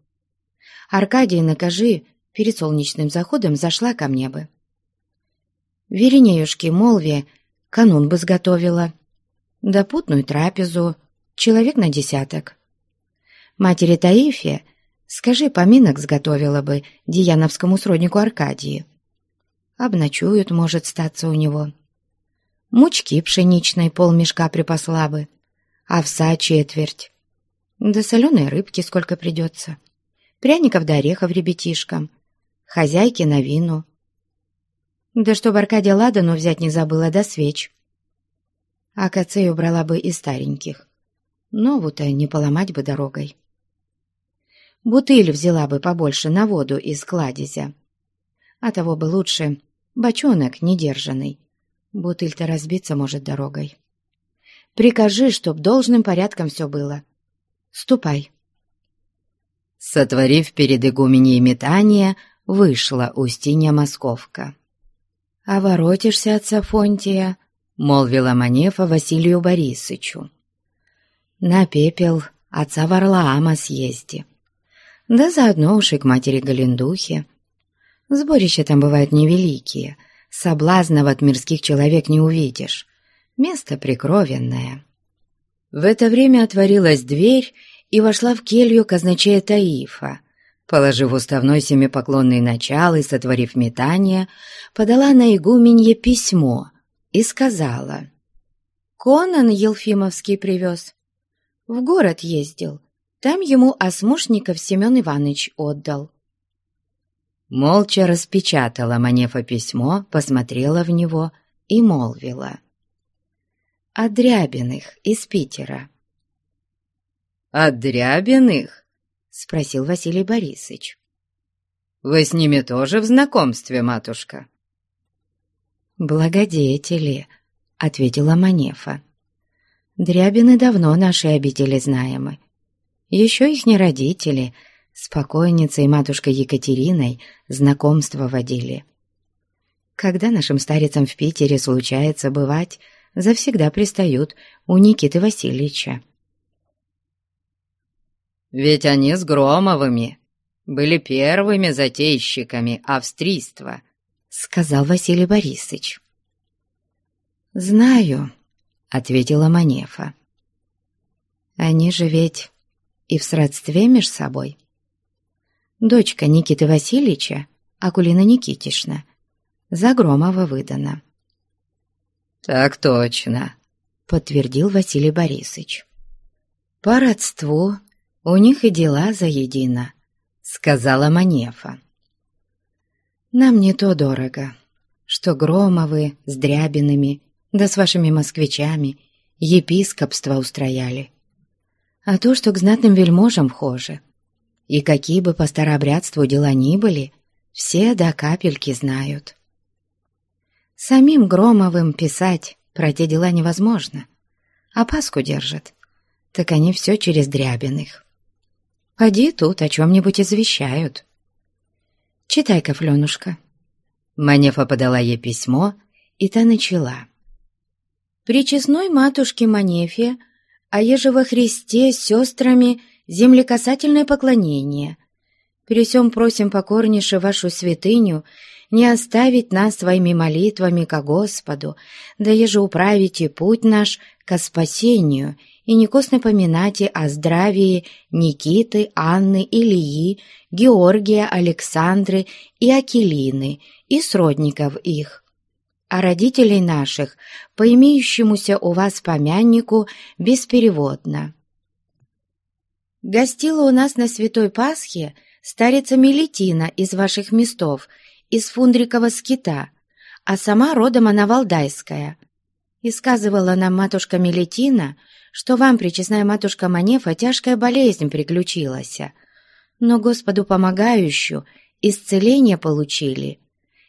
Аркадий, накажи, перед солнечным заходом зашла ко мне бы. Веренеюшке Молве канун бы сготовила. Допутную трапезу, человек на десяток. Матери Таифе, скажи, поминок сготовила бы Дияновскому сроднику Аркадии. Обночуют, может, статься у него. Мучки пшеничной полмешка припасла бы, овса четверть. Да соленой рыбки сколько придется пряников да орехов ребятишкам, хозяйке на вину. Да чтобы Аркадия Ладану взять не забыла до свеч. А Кацею брала бы и стареньких. Нову-то не поломать бы дорогой. Бутыль взяла бы побольше на воду из кладезя. А того бы лучше бочонок недержанный. Бутыль-то разбиться может дорогой. Прикажи, чтоб должным порядком все было. Ступай. Сотворив перед игуменей метание, вышла Устинья Московка. «А воротишься от Сафонтия?» — молвила Манефа Василию Борисычу. «На пепел отца Варлаама съезди. Да заодно уж и к матери Галендухе. Сборища там бывают невеликие, соблазнов от мирских человек не увидишь. Место прикровенное». В это время отворилась дверь, и вошла в келью казначея Таифа. Положив уставной семипоклонный начал и сотворив метание, подала на игуменье письмо и сказала. «Конан Елфимовский привез. В город ездил. Там ему осмушников Семен Иванович отдал». Молча распечатала Манефа письмо, посмотрела в него и молвила. «От Дрябиных из Питера». «От Дрябиных?» — спросил Василий Борисович. «Вы с ними тоже в знакомстве, матушка?» «Благодетели», — ответила Манефа. «Дрябины давно наши обители знаемы. Еще их не родители, с покойницей матушкой Екатериной знакомство водили. Когда нашим старицам в Питере случается бывать, завсегда пристают у Никиты Васильевича. Ведь они с Громовыми были первыми затейщиками австрийства», — сказал Василий Борисович. «Знаю», — ответила Манефа. «Они же ведь и в сродстве меж собой. Дочка Никиты Васильевича, Акулина Никитишна, за Громова выдана». «Так точно», — подтвердил Василий Борисович. «По родству у них и дела заедино», — сказала Манефа. «Нам не то дорого, что Громовы с Дрябинами, да с вашими москвичами епископство устрояли, а то, что к знатным вельможам вхоже. И какие бы по старообрядству дела ни были, все до капельки знают. Самим Громовым писать про те дела невозможно, а Пасху держат, так они все через Дрябиных. Поди тут о чем-нибудь извещают. Читай-ка, Фленушка». Манефа подала ей письмо, и та начала. «При честной матушке Манефе, а еже во Христе с сестрами землекасательное поклонение. При сём просим покорнейше вашу святыню не оставить нас своими молитвами ко Господу, да еже управите путь наш ко спасению и не косно поминайте о здравии Никиты, Анны, Ильи, Георгия, Александры и Акелины и сродников их, а родителей наших по имеющемуся у вас помяннику беспереводно. Гостила у нас на Святой Пасхе старица Мелитина из ваших местов, из Фундрикова скита, а сама родом она валдайская. И сказывала нам матушка Мелитина, что вам, причестная матушка Манефа, тяжкая болезнь приключилась, но Господу помогающую исцеление получили,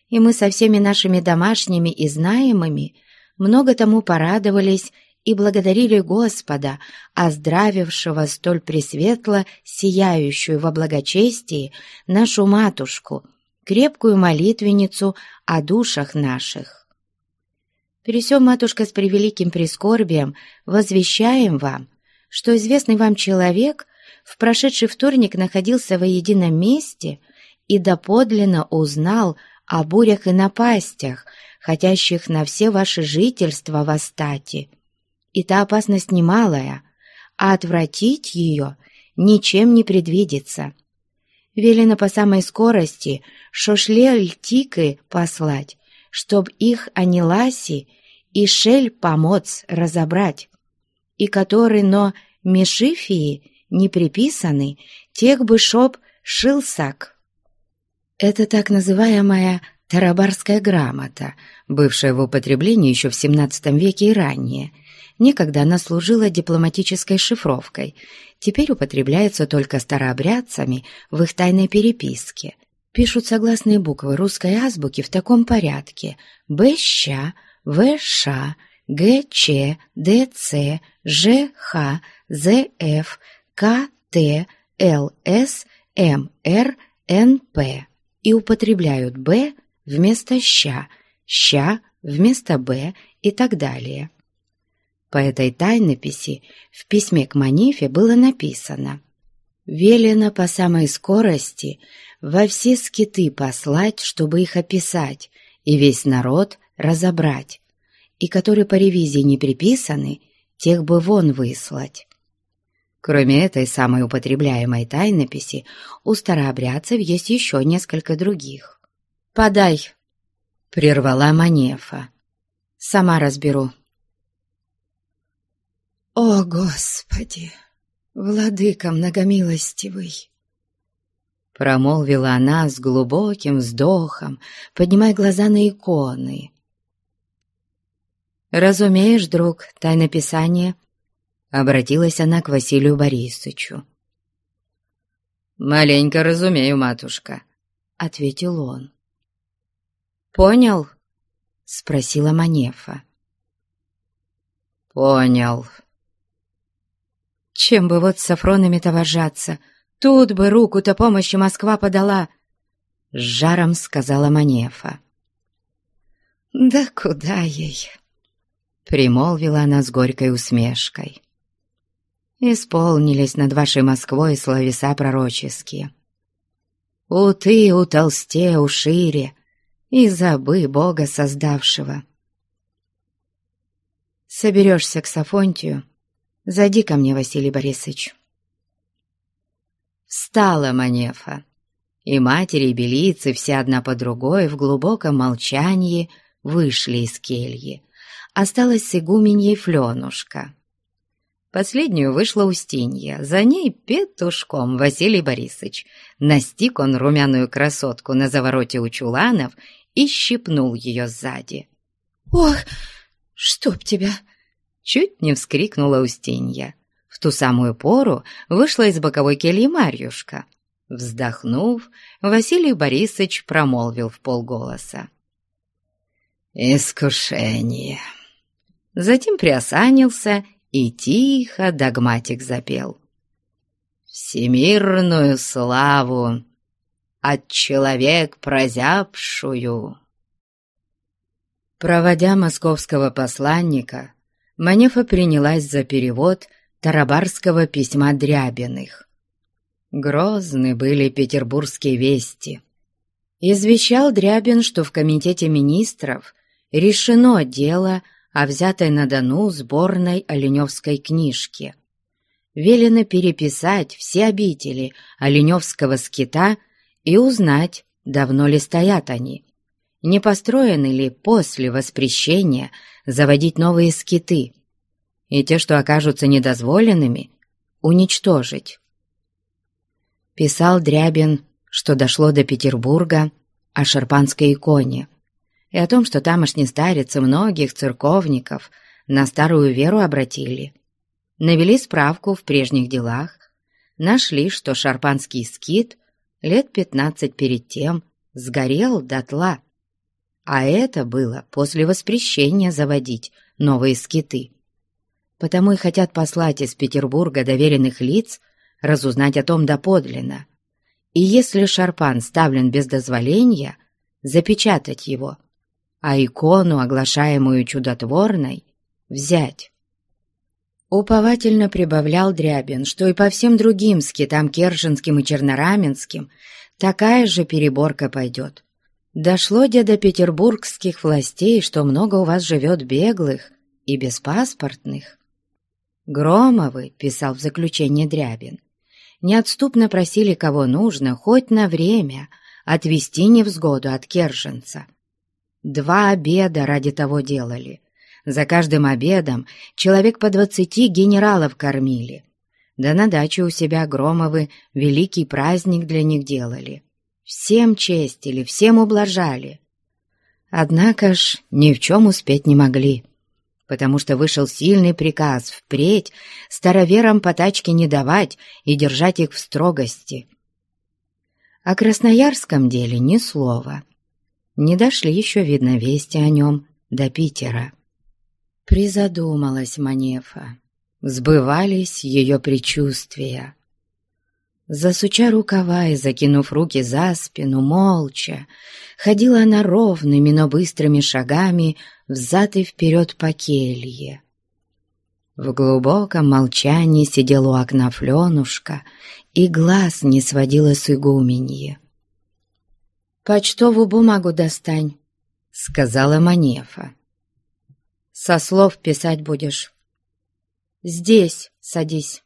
и мы со всеми нашими домашними и знаемыми много тому порадовались и благодарили Господа, оздравившего столь пресветло сияющую во благочестии нашу матушку, крепкую молитвенницу о душах наших. Пересем, матушка, с превеликим прискорбием возвещаем вам, что известный вам человек в прошедший вторник находился во едином месте и доподлинно узнал о бурях и напастях, хотящих на все ваши жительства в Астате. И та опасность немалая, а отвратить ее ничем не предвидится. Велено по самой скорости шошле льтикы послать, чтоб их Аниласи и Шель помоц разобрать, и который, но Мишифии не приписаны, тех бы шоп шилсак. Это так называемая Тарабарская грамота, бывшая в употреблении еще в XVII веке и ранее. Некогда она служила дипломатической шифровкой, теперь употребляется только старообрядцами в их тайной переписке – пишут согласные буквы русской азбуки в таком порядке «Б-ща», «В-ш», «Г-ч», «Д-ц», «Ж-х», «З-ф», «К-т», «Л-с», «м-р», «н-п» и употребляют «б» вместо «ща», «ща» вместо «б» и так далее. По этой тайнописи в письме к Манифе было написано «Велено по самой скорости во все скиты послать, чтобы их описать, и весь народ разобрать, и которые по ревизии не приписаны, тех бы вон выслать. Кроме этой самой употребляемой тайнописи, у старообрядцев есть еще несколько других. «Подай!» — прервала Манефа. «Сама разберу». «О, Господи! Владыка многомилостивый!» Промолвила она с глубоким вздохом, поднимая глаза на иконы. «Разумеешь, друг, тайнописание?» Обратилась она к Василию Борисовичу. «Маленько разумею, матушка», — ответил он. «Понял?» — спросила Манефа. «Понял». «Чем бы вот с Сафронами-то вожаться? Тут бы руку-то помощи Москва подала!» С жаром сказала Манефа. «Да куда ей?» Примолвила она с горькой усмешкой. «Исполнились над вашей Москвой словеса пророческие. У ты, у толсте, у шире, и забы Бога создавшего». соберешься к Сафонтию, зайди ко мне, Василий Борисович». Встала Манефа, и матери и белицы, все одна по другой, в глубоком молчании вышли из кельи. Осталась с игуменьей Фленушка. Последнюю вышла Устинья, за ней петушком Василий Борисович. Настиг он румяную красотку на завороте у чуланов и щипнул ее сзади. «Ох, чтоб тебя!» Чуть не вскрикнула Устинья. В ту самую пору вышла из боковой кельи Марьюшка. Вздохнув, Василий Борисович промолвил в полголоса. «Искушение!» Затем приосанился и тихо догматик запел. «Всемирную славу от человек прозябшую!» Проводя московского посланника, Манефа принялась за перевод Тарабарского письма Дрябиных. Грозны были петербургские вести. Извещал Дрябин, что в Комитете министров решено дело о взятой на Дону сборной Оленевской книжке. Велено переписать все обители Оленевского скита и узнать, давно ли стоят они, не построены ли после воспрещения заводить новые скиты, и те, что окажутся недозволенными, уничтожить. Писал Дрябин, что дошло до Петербурга о шарпанской иконе и о том, что тамошние старицы многих церковников на старую веру обратили. Навели справку в прежних делах, нашли, что шарпанский скит лет пятнадцать перед тем сгорел дотла, а это было после воспрещения заводить новые скиты потому и хотят послать из Петербурга доверенных лиц разузнать о том доподлинно. И если шарпан ставлен без дозволения, запечатать его, а икону, оглашаемую чудотворной, взять. Уповательно прибавлял Дрябин, что и по всем другим скитам Керженским и Чернораменским такая же переборка пойдет. Дошло до петербургских властей, что много у вас живет беглых и беспаспортных. Громовы, писал в заключение Дрябин, неотступно просили кого нужно хоть на время отвести невзгоду от Керженца. Два обеда ради того делали. За каждым обедом человек по двадцати генералов кормили. Да на даче у себя Громовы великий праздник для них делали. Всем честили, всем ублажали. Однако ж ни в чем успеть не могли потому что вышел сильный приказ впредь староверам по тачке не давать и держать их в строгости. О красноярском деле ни слова. Не дошли еще, видно, вести о нем до Питера. Призадумалась Манефа. Сбывались ее предчувствия. Засуча рукава и закинув руки за спину, молча, ходила она ровными, но быстрыми шагами взад и вперед по келье. В глубоком молчании сидел у окна Фленушка и глаз не сводила с игуменьи. «Почтовую бумагу достань», — сказала Манефа. «Со слов писать будешь. Здесь садись».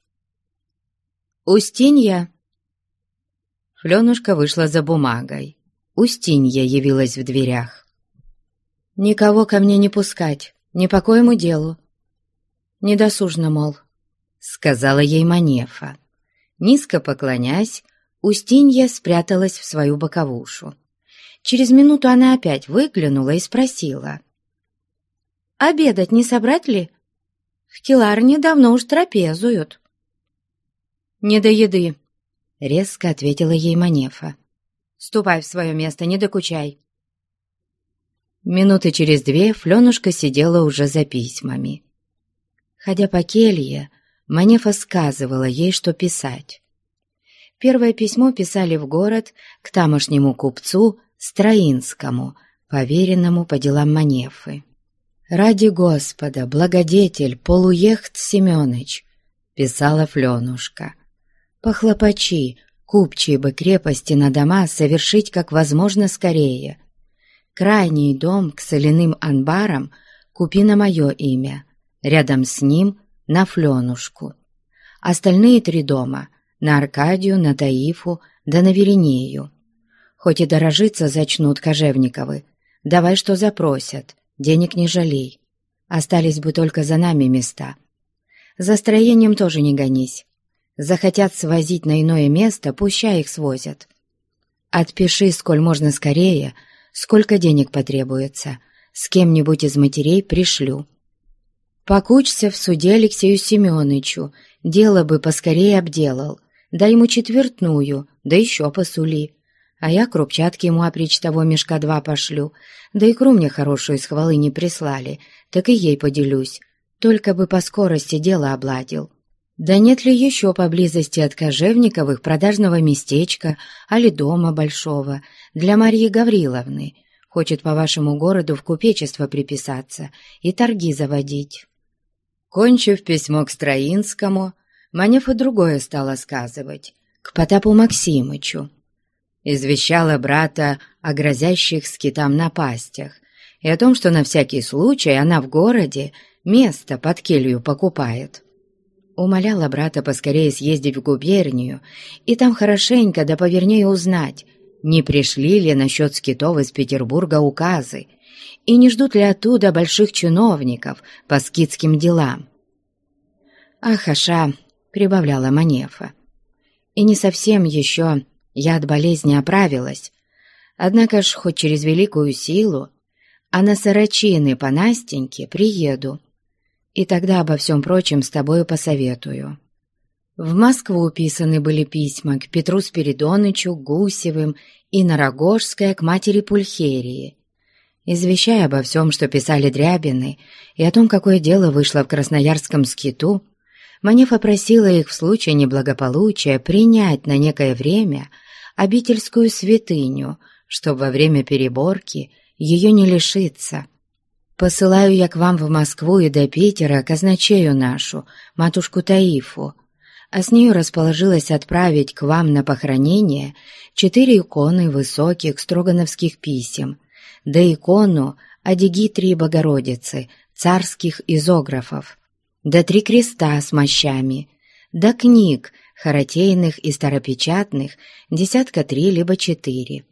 «Устинья?» Фленушка вышла за бумагой. Устинья явилась в дверях. Никого ко мне не пускать, ни по коему делу. Недосужно, мол, — сказала ей Манефа. Низко поклонясь, Устинья спряталась в свою боковушу. Через минуту она опять выглянула и спросила. «Обедать не собрать ли? В Келарне давно уж трапезуют». «Не до еды», — резко ответила ей Манефа. «Ступай в свое место, не докучай. Минуты через две Фленушка сидела уже за письмами. Ходя по келье, Манефа сказывала ей, что писать. Первое письмо писали в город к тамошнему купцу Строинскому, поверенному по делам Манефы. «Ради Господа, благодетель Полуехт Семенович», — писала Фленушка, — «похлопочи, купчие бы крепости на дома совершить как возможно скорее» Крайний дом к соляным анбарам купи на мое имя. рядом с ним на Фленушку. Остальные три дома — на Аркадию, на Таифу да на Веринею. Хоть и дорожиться зачнут Кожевниковы, давай что запросят, денег не жалей. Остались бы только за нами места. За строением тоже не гонись. Захотят свозить на иное место, пущай их свозят. Отпиши, сколь можно скорее, сколько денег потребуется. С кем-нибудь из матерей пришлю. Покучься в суде Алексею Семеновичу, дело бы поскорее обделал. Дай ему четвертную, да еще посули. А я крупчатки ему опричь того мешка два пошлю, да икру мне хорошую из хвалы не прислали, так и ей поделюсь. Только бы по скорости дело обладил. Да нет ли еще поблизости от Кожевниковых продажного местечка, али дома большого, для Марьи Гавриловны? Хочет по вашему городу в купечество приписаться и торги заводить. Кончив письмо к Строинскому, Манефа другое стала сказывать, к Потапу Максимычу. Извещала брата о грозящих скитам напастях и о том, что на всякий случай она в городе место под келью покупает. Умоляла брата поскорее съездить в губернию и там хорошенько да повернее узнать, не пришли ли насчет скитов из Петербурга указы и не ждут ли оттуда больших чиновников по скитским делам. «Ахаша», — прибавляла Манефа, — «и не совсем еще я от болезни оправилась, однако ж хоть через великую силу, а на Сорочины по Настеньке приеду, и тогда обо всем прочем с тобою посоветую». В Москву писаны были письма к Петру Спиридонычу, Гусевым и Нарогожская к матери Пульхерии, извещая обо всем, что писали Дрябины, и о том, какое дело вышло в Красноярском скиту, Манефа просила их в случае неблагополучия принять на некое время обительскую святыню, чтобы во время переборки ее не лишиться. Посылаю я к вам в Москву и до Питера казначею нашу, матушку Таифу, а с нею расположилась отправить к вам на похоронение четыре иконы высоких строгановских писем, да икону Адигитрии Богородицы, царских изографов, да три креста с мощами, да книг, харатейных и старопечатных, десятка три либо четыре.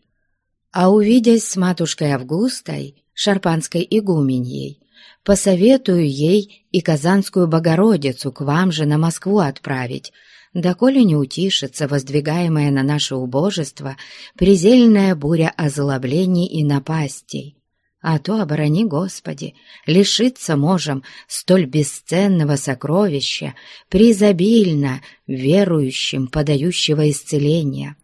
А увидясь с матушкой Августой, шарпанской игуменьей. Посоветую ей и Казанскую Богородицу к вам же на Москву отправить, доколе не утишится воздвигаемая на наше убожество презельная буря озлоблений и напастей. А то, оборони Господи, лишиться можем столь бесценного сокровища, призабильно верующим, подающего исцеления.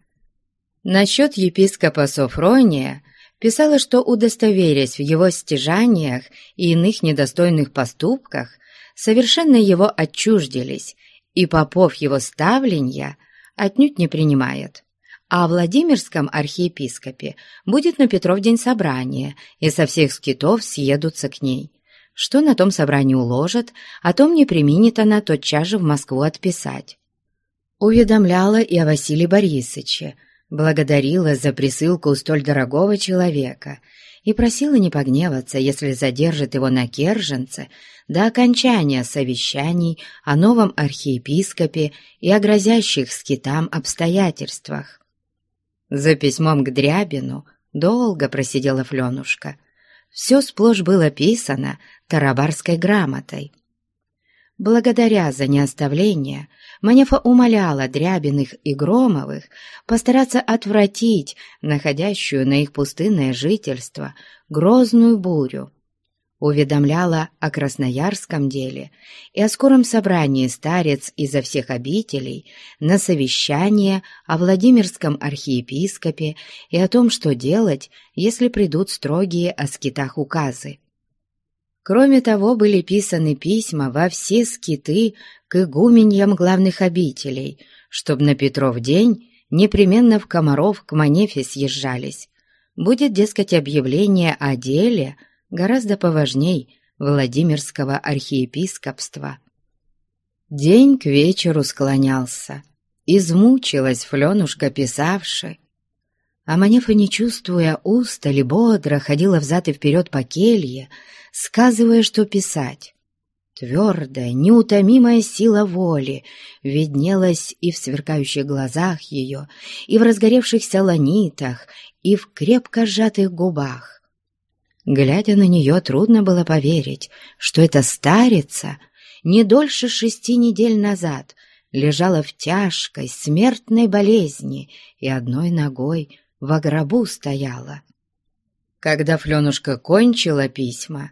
Насчет епископа Софрония писала, что, удостоверясь в его стяжаниях и иных недостойных поступках, совершенно его отчуждились, и попов его ставленья отнюдь не принимает. А в Владимирском архиепископе будет на Петров день собрания, и со всех скитов съедутся к ней. Что на том собрании уложат, о том не применит она тотчас же в Москву отписать. Уведомляла и о Василии Борисовиче, благодарила за присылку столь дорогого человека и просила не погневаться, если задержит его на Керженце до окончания совещаний о новом архиепископе и о грозящих скитам обстоятельствах. За письмом к Дрябину долго просидела Фленушка. Все сплошь было писано тарабарской грамотой. Благодаря за неоставление Манефа умоляла Дрябиных и Громовых постараться отвратить находящую на их пустынное жительство грозную бурю. Уведомляла о Красноярском деле и о скором собрании старец изо всех обителей на совещание о Владимирском архиепископе и о том, что делать, если придут строгие о скитах указы. Кроме того, были писаны письма во все скиты к игуменьям главных обителей, чтобы на Петров день непременно в Комаров к Манефе съезжались. Будет, дескать, объявление о деле гораздо поважней Владимирского архиепископства. День к вечеру склонялся. Измучилась Фленушка, писавши. А Манефа, не чувствуя устали, бодро ходила взад и вперед по келье, сказывая, что писать. Твердая, неутомимая сила воли виднелась и в сверкающих глазах ее, и в разгоревшихся ланитах, и в крепко сжатых губах. Глядя на нее, трудно было поверить, что эта старица не дольше шести недель назад лежала в тяжкой смертной болезни и одной ногой в гробу стояла. Когда Фленушка кончила письма,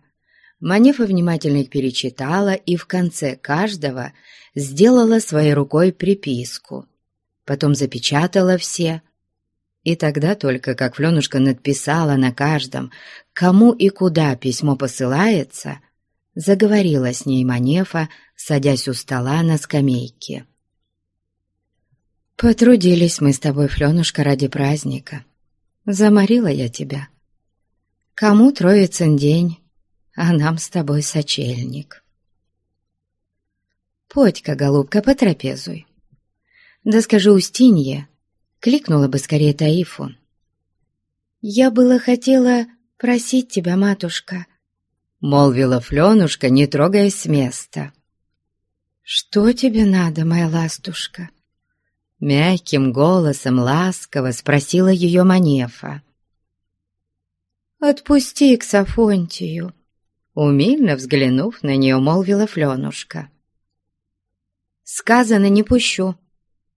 Манефа внимательно их перечитала и в конце каждого сделала своей рукой приписку. Потом запечатала все. И тогда только, как Фленушка надписала на каждом, кому и куда письмо посылается, заговорила с ней Манефа, садясь у стола на скамейке. «Потрудились мы с тобой, Фленушка, ради праздника. Заморила я тебя. Кому Троицын день, а нам с тобой сочельник. Подь-ка, голубка, потрапезуй. Да скажи Устинье, кликнула бы скорее Таифу. Я было хотела просить тебя, матушка, молвила Фленушка, не трогаясь с места. «Что тебе надо, моя ластушка?» Мягким голосом ласково спросила ее Манефа. «Отпусти к Сафонтию», Умильно взглянув на нее, молвила Фленушка. «Сказано, не пущу.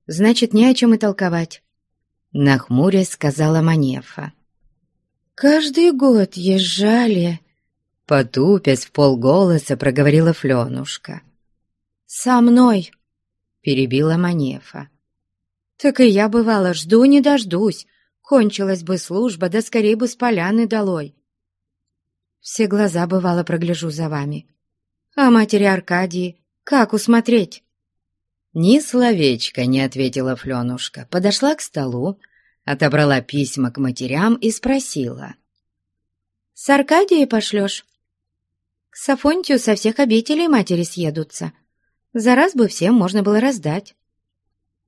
Значит, не о чем и толковать», — нахмурясь сказала Манефа. «Каждый год езжали», — потупясь в полголоса проговорила Фленушка. «Со мной», — перебила Манефа. «Так и я, бывало, жду не дождусь. Кончилась бы служба, да скорее бы с поляны долой. Все глаза, бывало, прогляжу за вами. А матери Аркадии как усмотреть?» Ни словечко не ответила Фленушка, подошла к столу, отобрала письма к матерям и спросила. «С Аркадией пошлешь?» «К Сафонтию со всех обителей матери съедутся. За раз бы всем можно было раздать.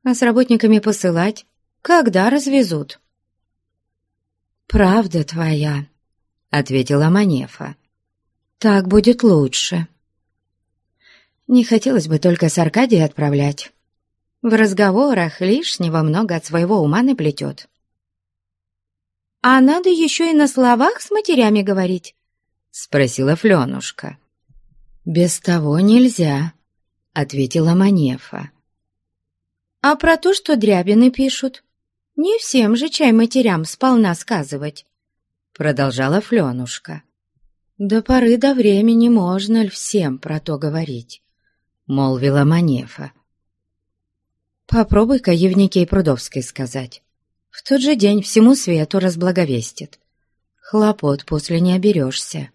А с работниками посылать, когда развезут?» «Правда твоя», ответила Манефа. «Так будет лучше. Не хотелось бы только с Аркадией отправлять. В разговорах лишнего много от своего ума наплетет». «А надо еще и на словах с матерями говорить?» — спросила Фленушка. «Без того нельзя», — ответила Манефа. «А про то, что дрябины пишут, не всем же чай матерям сполна сказывать продолжала Фленушка. «До поры до времени можно ли всем про то говорить?» — молвила Манефа. «Попробуй-ка Евникей Прудовской сказать. В тот же день всему свету разблаговестит. Хлопот после не оберешься.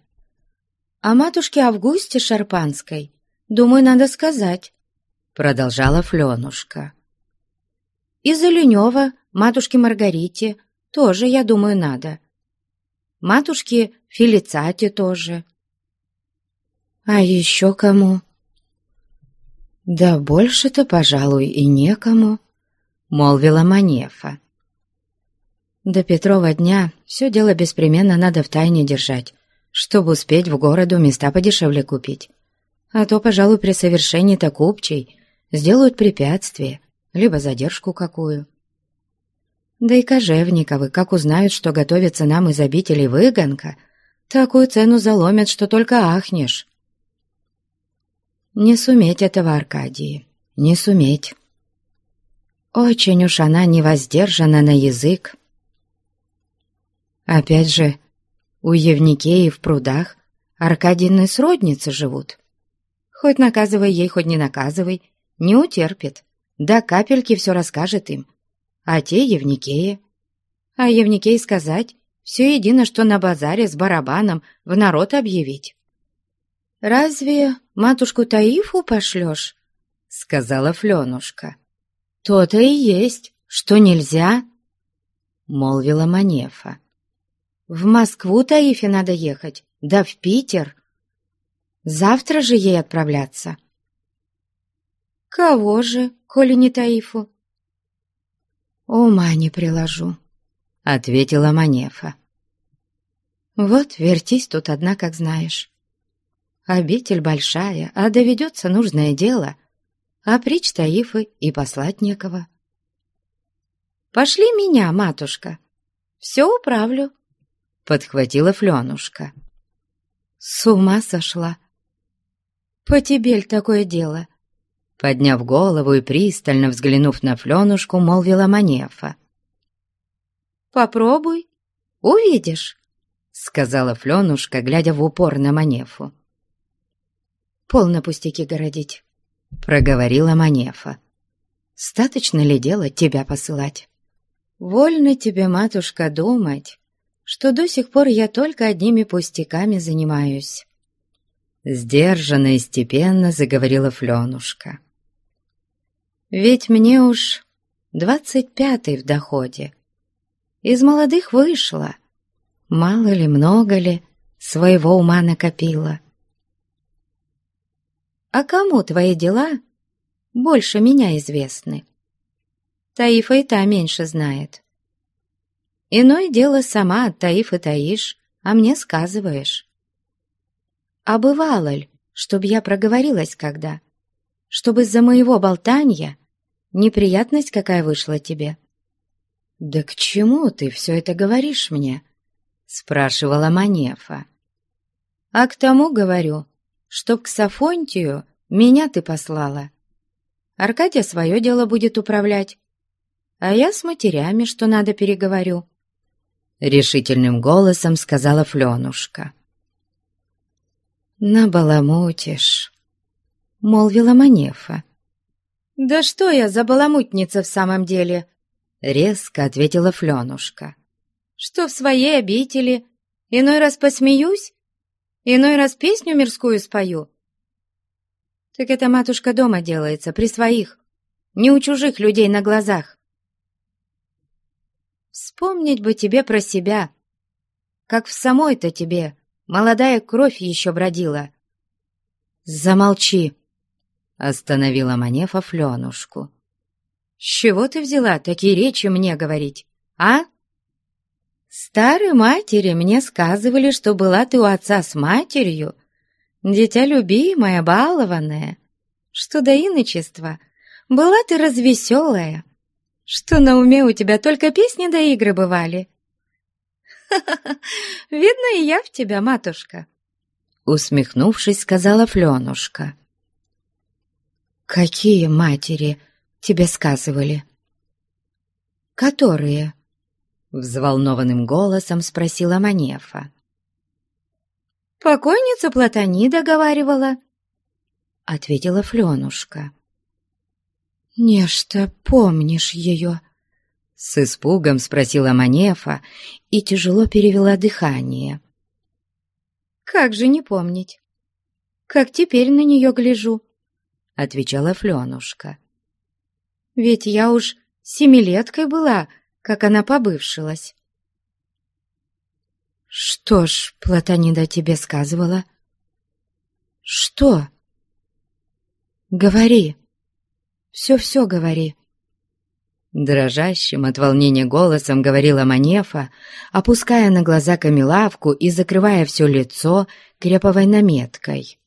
А матушке Августе Шарпанской, думаю, надо сказать», — продолжала Фленушка. «И Заленева, матушке Маргарите, тоже, я думаю, надо матушке Фелицате тоже. А еще кому? Да больше-то, пожалуй, и некому, молвила Манефа. До Петрова дня все дело беспременно надо в тайне держать, чтобы успеть в городу места подешевле купить. А то, пожалуй, при совершении-то купчей сделают препятствие, либо задержку какую. Да и Кожевниковы, как узнают, что готовится нам из обители выгонка, такую цену заломят, что только ахнешь. Не суметь этого Аркадии, не суметь. Очень уж она не воздержана на язык. Опять же, у Евникеи в прудах Аркадины сродницы живут. Хоть наказывай ей, хоть не наказывай, не утерпит, да капельки все расскажет им, а те Евникея. А Евникей сказать, все едино, что на базаре с барабаном в народ объявить. «Разве матушку Таифу пошлешь?» — сказала Фленушка. «То-то и есть, что нельзя», — молвила Манефа. «В Москву Таифе надо ехать, да в Питер. Завтра же ей отправляться». «Кого же, коли не Таифу?» «Ума не приложу», — ответила Манефа. «Вот вертись тут одна, как знаешь. Обитель большая, а доведется нужное дело, а притч Таифы и послать некого. Пошли меня, матушка, все управлю, — подхватила Фленушка. С ума сошла. По тебе такое дело? Подняв голову и пристально взглянув на Фленушку, молвила Манефа. «Попробуй, увидишь», — сказала Фленушка, глядя в упор на Манефу. «Полно пустяки городить», — проговорила Манефа. «Статочно ли дело тебя посылать?» «Вольно тебе, матушка, думать, что до сих пор я только одними пустяками занимаюсь». Сдержанно и степенно заговорила Фленушка. «Ведь мне уж двадцать пятый в доходе. Из молодых вышла. Мало ли, много ли, своего ума накопила. А кому твои дела больше меня известны?» Таифа и та меньше знает. Иное дело сама от Таифа таишь, а мне сказываешь. А бывало ли, чтоб я проговорилась когда? Чтобы из-за моего болтанья неприятность какая вышла тебе? «Да к чему ты все это говоришь мне?» — спрашивала Манефа. «А к тому говорю, чтоб к Сафонтию меня ты послала. Аркадия свое дело будет управлять, а я с матерями, что надо, переговорю», — решительным голосом сказала Фленушка. «Набаламутишь», — молвила Манефа. «Да что я за баламутница в самом деле?» — резко ответила Фленушка. «Что в своей обители? Иной раз посмеюсь, иной раз песню мирскую спою. Так это матушка дома делается, при своих, не у чужих людей на глазах. Вспомнить бы тебе про себя, как в самой-то тебе молодая кровь еще бродила. Замолчи, остановила Манефа Фленушку. С чего ты взяла такие речи мне говорить, а? Старые матери мне сказывали, что была ты у отца с матерью, дитя любимое, балованное, что до иночества была ты развеселая, что на уме у тебя только песни да игры бывали. видно и я в тебя, матушка. Усмехнувшись, сказала Фленушка. Какие матери тебе сказывали? Которые? Взволнованным голосом спросила Манефа. «Покойница Платонида говаривала», — ответила Фленушка. «Нечто помнишь ее?» С испугом спросила Манефа и тяжело перевела дыхание. «Как же не помнить? Как теперь на нее гляжу?» Отвечала Фленушка. «Ведь я уж семилеткой была, как она побывшилась». «Что ж, Платонида тебе сказывала?» «Что?» «Говори!» Все-все говори». Дрожащим от волнения голосом говорила Манефа, опуская на глаза камелавку и закрывая все лицо креповой наметкой.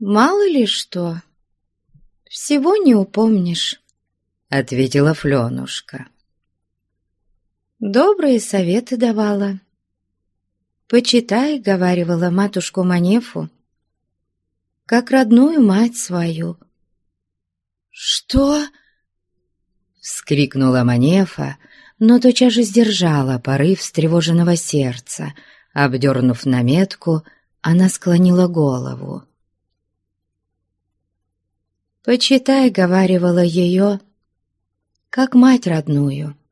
«Мало ли что, всего не упомнишь», — ответила Фленушка. «Добрые советы давала. Почитай, — говаривала матушку Манефу, — как родную мать свою, «Что?» — вскрикнула Манефа, но тотчас же сдержала порыв встревоженного сердца. Обдернув наметку, она склонила голову. «Почитай», — говаривала ее, — «как мать родную», —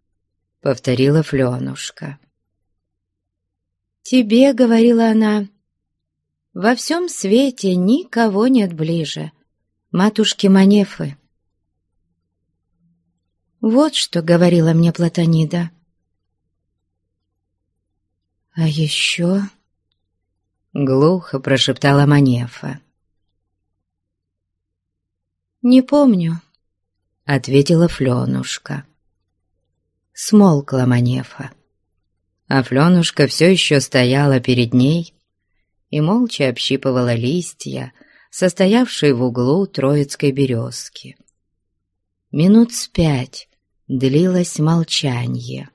повторила Фленушка. «Тебе», — говорила она, — «во всем свете никого нет ближе, матушки Манефы». Вот что говорила мне Платонида. А еще... Глухо прошептала Манефа. «Не помню», — ответила Фленушка. Смолкла Манефа, а Фленушка все еще стояла перед ней и молча общипывала листья, состоявшие в углу троицкой березки. Минут с пять длилось молчание.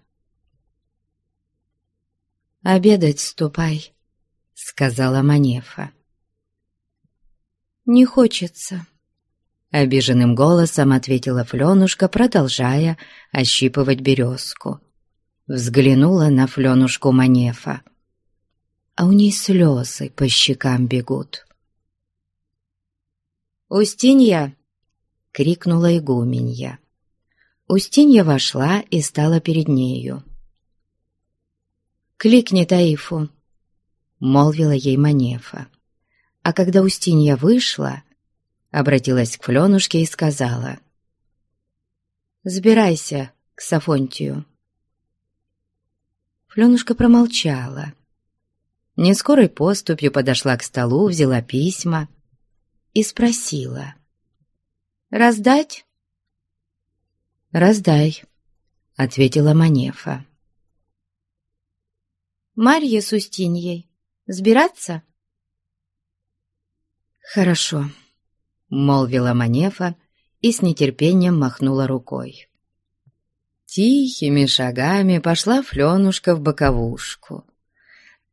«Обедать ступай», — сказала Манефа. «Не хочется», — обиженным голосом ответила Фленушка, продолжая ощипывать березку. Взглянула на Фленушку Манефа, а у ней слезы по щекам бегут. «Устинья!» — крикнула игуменья. Устинья вошла и стала перед нею. «Кликни Таифу!» — молвила ей Манефа. А когда Устинья вышла, обратилась к Фленушке и сказала. «Сбирайся к Сафонтию». Фленушка промолчала. Нескорой поступью подошла к столу, взяла письма и спросила. «Раздать?» «Раздай», — ответила Манефа. «Марья с Устиньей. Сбираться?» «Хорошо», — молвила Манефа и с нетерпением махнула рукой. Тихими шагами пошла Фленушка в боковушку.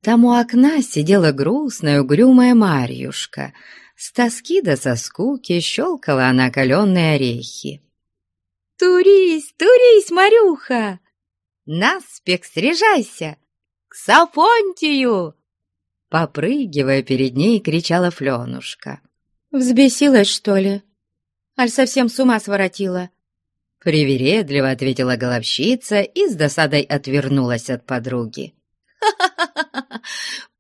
Там у окна сидела грустная, угрюмая Марьюшка. С тоски да со скуки щелкала она каленые орехи. «Турись, турись, Марюха! Наспех срежайся! К Сафонтию!» Попрыгивая перед ней, кричала Фленушка. «Взбесилась, что ли? Аль совсем с ума своротила?» Привередливо ответила головщица и с досадой отвернулась от подруги. «Ха-ха-ха!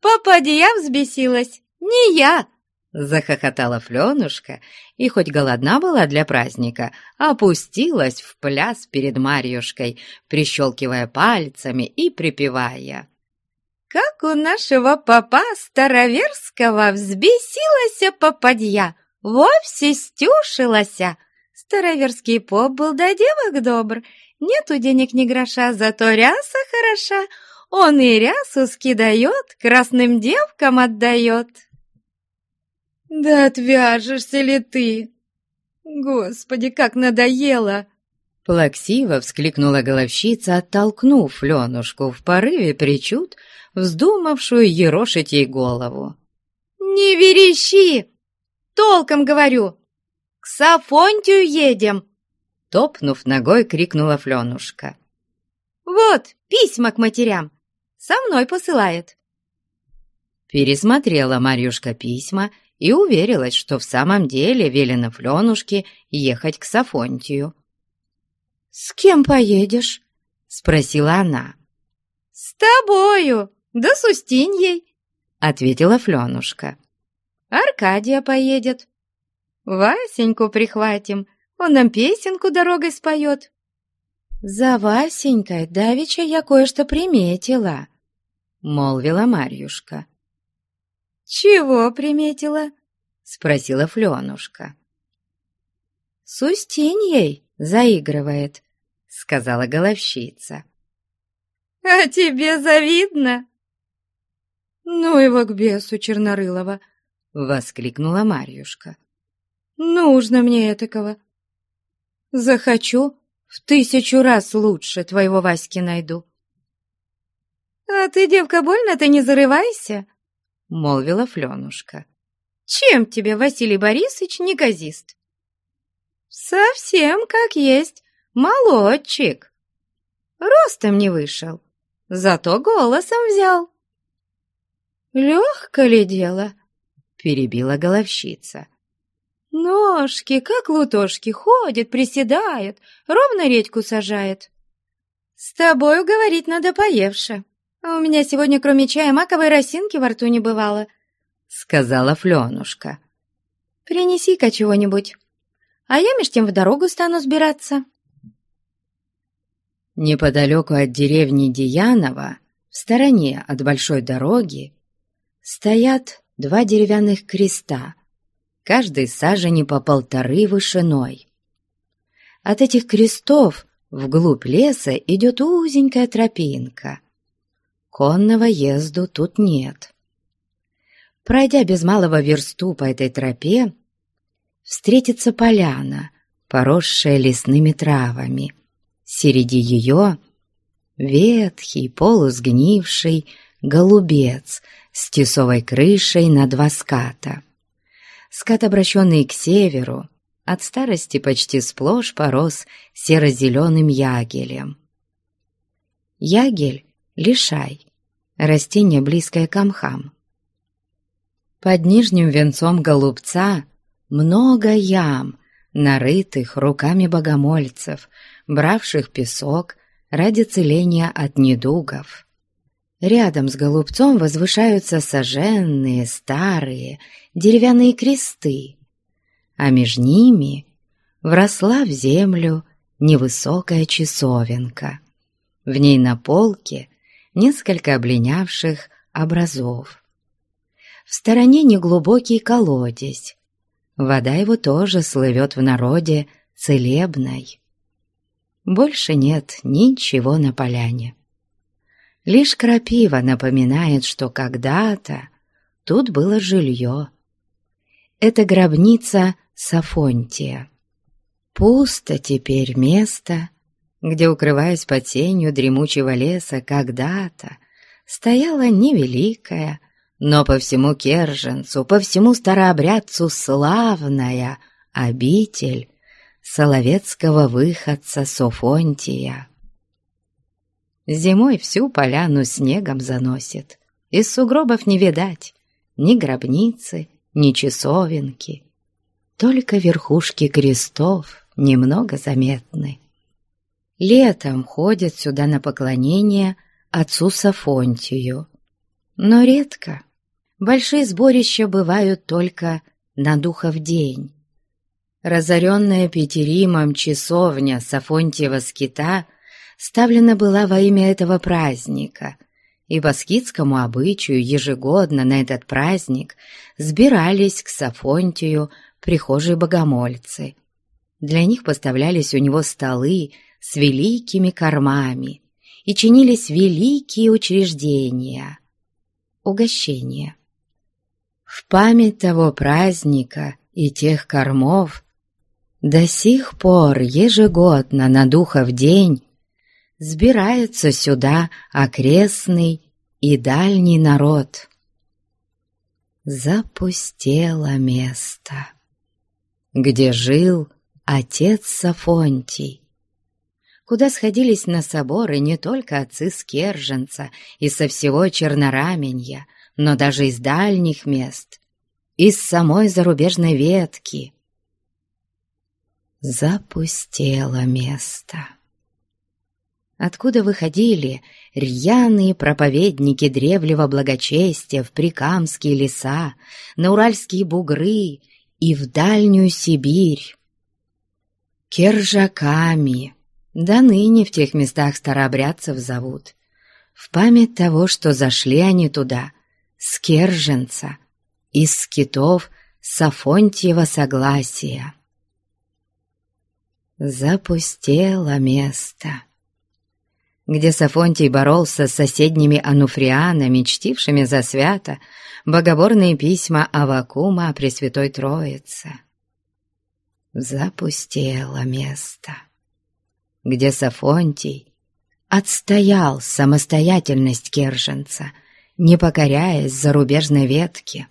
Попадья взбесилась, не я!» Захохотала Фленушка и, хоть голодна была для праздника, опустилась в пляс перед Марьюшкой, прищелкивая пальцами и припевая. «Как у нашего папа Староверского взбесилась попадья, вовсе стюшилася!» Староверский поп был до девок добр, нету денег ни гроша, зато ряса хороша, он и рясу скидает, красным девкам отдает. Да отвяжешься ли ты? Господи, как надоело! Плаксиво вскликнула головщица, оттолкнув Ленушку в порыве причуд, вздумавшую ерошить ей голову. «Не верещи! Толком говорю! К Сафонтию едем!» Топнув ногой, крикнула Фленушка. «Вот, письма к матерям! Со мной посылает!» Пересмотрела Марьюшка письма и уверилась, что в самом деле велено Фленушке ехать к Сафонтию. «С кем поедешь?» — спросила она. «С тобою, да с Устиньей», — ответила Фленушка. «Аркадия поедет. Васеньку прихватим, он нам песенку дорогой споет». «За Васенькой давеча я кое-что приметила», — молвила Марьюшка. «Чего приметила?» — спросила Фленушка. «С Устиньей заигрывает», — сказала головщица. «А тебе завидно?» «Ну его к бесу Чернорылова!» — воскликнула Марьюшка. «Нужно мне этакого. Захочу, в тысячу раз лучше твоего Васьки найду». «А ты, девка, больно-то не зарывайся!» — молвила Фленушка. «Чем тебе Василий Борисович неказист?» «Совсем как есть, молодчик. Ростом не вышел, зато голосом взял». «Легко ли дело?» — перебила головщица. «Ножки, как лутошки, ходит, приседает, ровно редьку сажает. С тобою говорить надо поевше». А у меня сегодня кроме чая маковой росинки во рту не бывало», — сказала Фленушка. «Принеси-ка чего-нибудь, а я меж тем в дорогу стану сбираться». Неподалеку от деревни Деянова, в стороне от большой дороги, стоят два деревянных креста, каждый сажени по полторы вышиной. От этих крестов вглубь леса идет узенькая тропинка — Конного езду тут нет. Пройдя без малого версту по этой тропе, встретится поляна, поросшая лесными травами. Среди ее ветхий, полусгнивший голубец с тесовой крышей на два ската. Скат, обращенный к северу, от старости почти сплошь порос серо-зеленым ягелем. Ягель — лишай, растение, близкое к мхам. Под нижним венцом голубца много ям, нарытых руками богомольцев, бравших песок ради целения от недугов. Рядом с голубцом возвышаются соженные, старые, деревянные кресты, а между ними вросла в землю невысокая часовенка. В ней на полке несколько облинявших образов. В стороне неглубокий колодец. Вода его тоже слывет в народе целебной. Больше нет ничего на поляне. Лишь крапива напоминает, что когда-то тут было жилье. Это гробница Сафонтия. Пусто теперь место, где, укрываясь под тенью дремучего леса, когда-то стояла невеликая, но по всему Керженцу, по всему старообрядцу славная обитель соловецкого выходца Софонтия. Зимой всю поляну снегом заносит, из сугробов не видать ни гробницы, ни часовенки, только верхушки крестов немного заметны. Летом ходят сюда на поклонение отцу Сафонтию, но редко. Большие сборища бывают только на духов день. Разоренная Петеримом часовня Сафонтьева скита ставлена была во имя этого праздника, и по скитскому обычаю ежегодно на этот праздник сбирались к Сафонтию прихожие богомольцы. Для них поставлялись у него столы с великими кормами и чинились великие учреждения, угощения. В память того праздника и тех кормов до сих пор ежегодно на Духов день сбирается сюда окрестный и дальний народ. Запустело место где жил отец Сафонтий, куда сходились на соборы не только отцы Скерженца и со всего Чернораменья, но даже из дальних мест, из самой зарубежной ветки. Запустело место. Откуда выходили рьяные проповедники древнего благочестия в Прикамские леса, на Уральские бугры и в дальнюю Сибирь. Кержаками, да ныне в тех местах старообрядцев зовут, в память того, что зашли они туда, с Керженца, из скитов Сафонтьева согласия. Запустело место, где Сафонтий боролся с соседними ануфрианами, чтившими за свято богоборные письма Авакума о Пресвятой Троице. Запустело место, где Сафонтий отстоял самостоятельность Керженца, не покоряясь зарубежной ветке.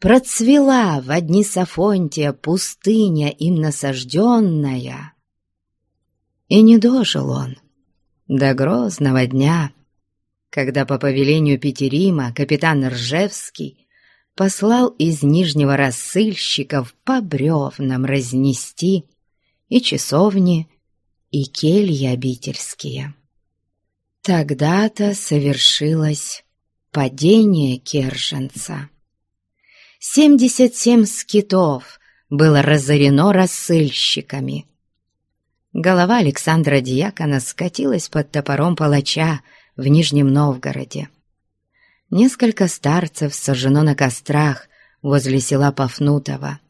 Процвела в одни Сафонтия пустыня им насажденная, и не дожил он до грозного дня, когда по повелению Петерима капитан Ржевский послал из Нижнего рассыльщиков по бревнам разнести и часовни, и кельи обительские. Тогда-то совершилось падение Керженца. Семьдесят семь скитов было разорено рассыльщиками. Голова Александра Дьякона скатилась под топором палача, в Нижнем Новгороде. Несколько старцев сожжено на кострах возле села Пафнутова.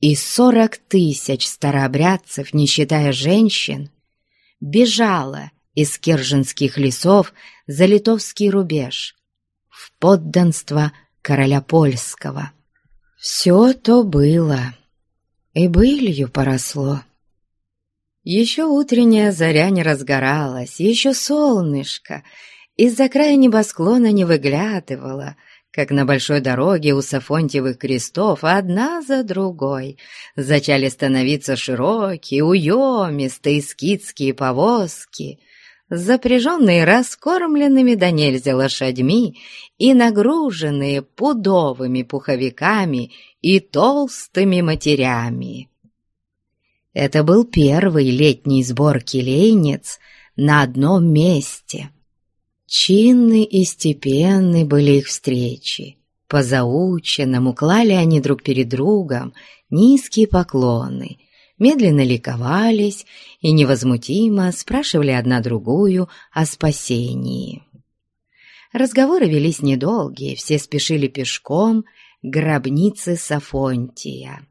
И сорок тысяч старообрядцев, не считая женщин, бежало из керженских лесов за литовский рубеж в подданство короля польского. Все то было, и былью поросло. Еще утренняя заря не разгоралась, еще солнышко из-за края небосклона не выглядывало, как на большой дороге у Сафонтьевых крестов одна за другой зачали становиться широкие, уемистые скидские повозки, запряженные раскормленными до нельзя лошадьми и нагруженные пудовыми пуховиками и толстыми матерями. Это был первый летний сбор келейниц на одном месте — Чинны и степенны были их встречи. По заученному клали они друг перед другом низкие поклоны, медленно ликовались и невозмутимо спрашивали одна другую о спасении. Разговоры велись недолгие, все спешили пешком к гробнице Сафонтия.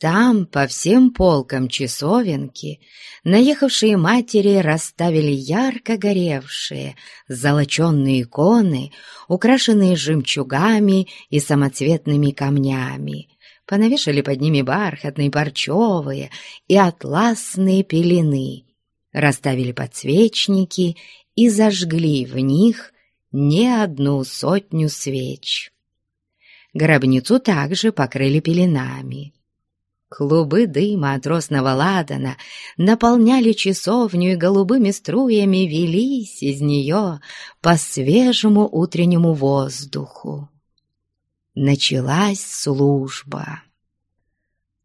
Там, по всем полкам часовенки, наехавшие матери расставили ярко горевшие, золоченные иконы, украшенные жемчугами и самоцветными камнями, понавешали под ними бархатные, парчевые и атласные пелены, расставили подсвечники и зажгли в них не одну сотню свеч. Гробницу также покрыли пеленами. Клубы дыма от росного ладана наполняли часовню и голубыми струями велись из нее по свежему утреннему воздуху. Началась служба.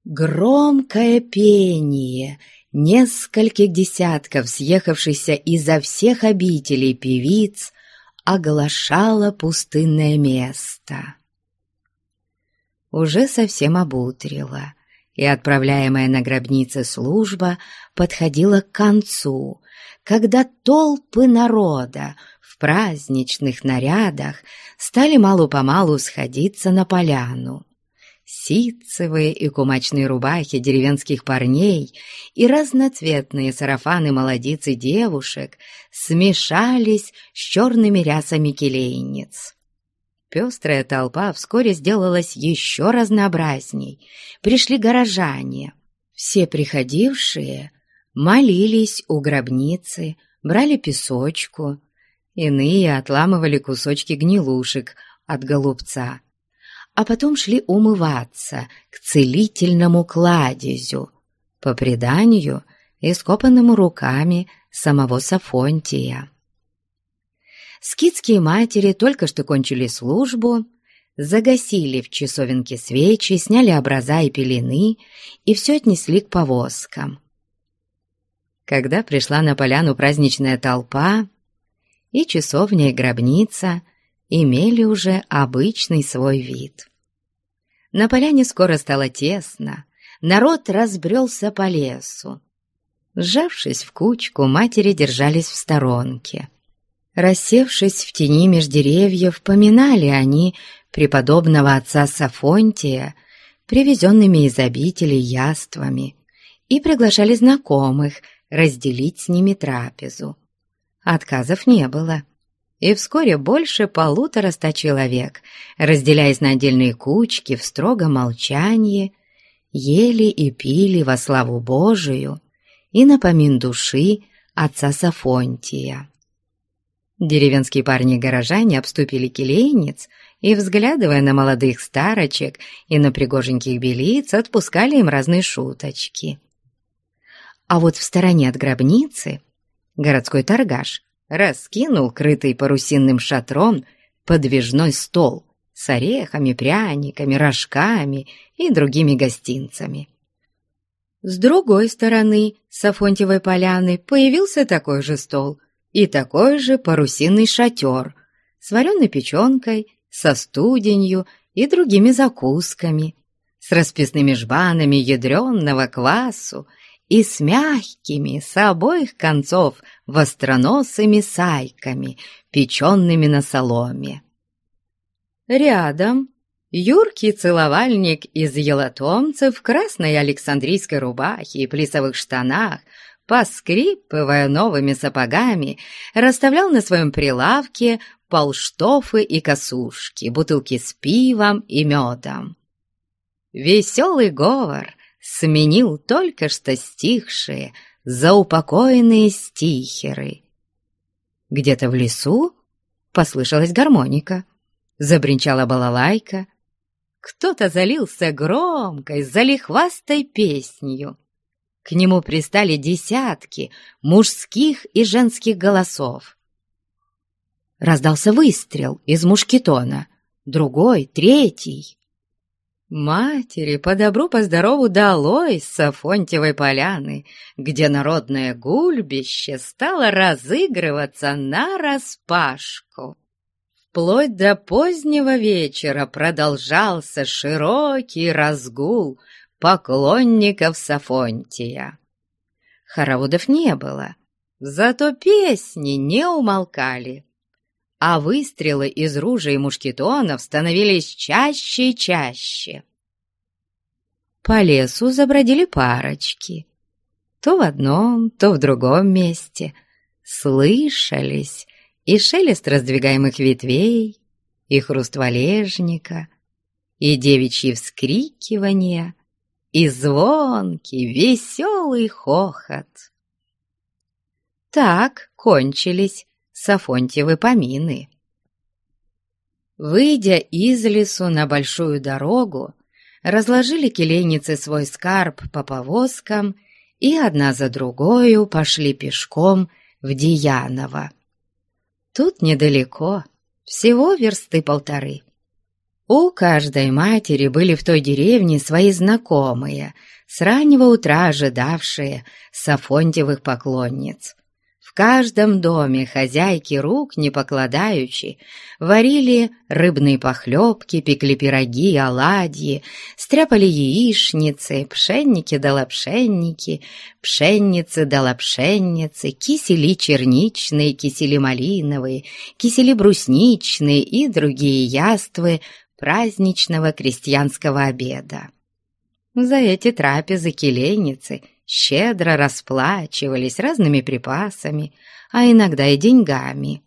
Громкое пение нескольких десятков съехавшихся изо всех обителей певиц оглашало пустынное место. Уже совсем обутрило — и отправляемая на гробнице служба подходила к концу, когда толпы народа в праздничных нарядах стали мало-помалу сходиться на поляну. Ситцевые и кумачные рубахи деревенских парней и разноцветные сарафаны молодиц и девушек смешались с черными рясами келейниц. Пестрая толпа вскоре сделалась еще разнообразней. Пришли горожане. Все приходившие молились у гробницы, брали песочку. Иные отламывали кусочки гнилушек от голубца. А потом шли умываться к целительному кладезю, по преданию, ископанному руками самого Сафонтия. Скидские матери только что кончили службу, загасили в часовенке свечи, сняли образа и пелены и все отнесли к повозкам. Когда пришла на поляну праздничная толпа, и часовня, и гробница имели уже обычный свой вид. На поляне скоро стало тесно, народ разбрелся по лесу. Сжавшись в кучку, матери держались в сторонке. Рассевшись в тени меж деревьев, поминали они преподобного отца Сафонтия, привезенными из обители яствами, и приглашали знакомых разделить с ними трапезу. Отказов не было, и вскоре больше полутора ста человек, разделяясь на отдельные кучки в строгом молчании, ели и пили во славу Божию и напомин души отца Сафонтия. Деревенские парни-горожане обступили келейниц и, взглядывая на молодых старочек и на пригоженьких белиц, отпускали им разные шуточки. А вот в стороне от гробницы городской торгаш раскинул крытый парусинным шатром подвижной стол с орехами, пряниками, рожками и другими гостинцами. С другой стороны Сафонтьевой поляны появился такой же стол — и такой же парусинный шатер с вареной печенкой, со студенью и другими закусками, с расписными жбанами ядреного квасу и с мягкими с обоих концов востроносыми сайками, печенными на соломе. Рядом юркий целовальник из елотомцев в красной александрийской рубахе и плисовых штанах поскрипывая новыми сапогами, расставлял на своем прилавке полштофы и косушки, бутылки с пивом и медом. Веселый говор сменил только что стихшие, заупокоенные стихеры. Где-то в лесу послышалась гармоника, забринчала балалайка, кто-то залился громкой, залихвастой песнью. К нему пристали десятки мужских и женских голосов. Раздался выстрел из мушкетона, другой, третий. Матери по добру, по здорову долой с Афонтьевой поляны, где народное гульбище стало разыгрываться на распашку. Вплоть до позднего вечера продолжался широкий разгул поклонников Сафонтия. Хороводов не было, зато песни не умолкали, а выстрелы из ружей и мушкетонов становились чаще и чаще. По лесу забродили парочки. То в одном, то в другом месте слышались и шелест раздвигаемых ветвей, и хруст валежника, и девичьи вскрикивания, и звонкий, веселый хохот. Так кончились Сафонтьевы помины. Выйдя из лесу на большую дорогу, разложили келейницы свой скарб по повозкам и одна за другою пошли пешком в Дияново. Тут недалеко, всего версты полторы. У каждой матери были в той деревне свои знакомые, с раннего утра ожидавшие Сафонтьевых поклонниц. В каждом доме хозяйки рук, не покладающие, варили рыбные похлебки, пекли пироги, оладьи, стряпали яичницы, пшенники да лапшенники, пшенницы да лапшенницы, кисели черничные, кисели малиновые, кисели брусничные и другие яствы праздничного крестьянского обеда. За эти трапезы келейницы щедро расплачивались разными припасами, а иногда и деньгами.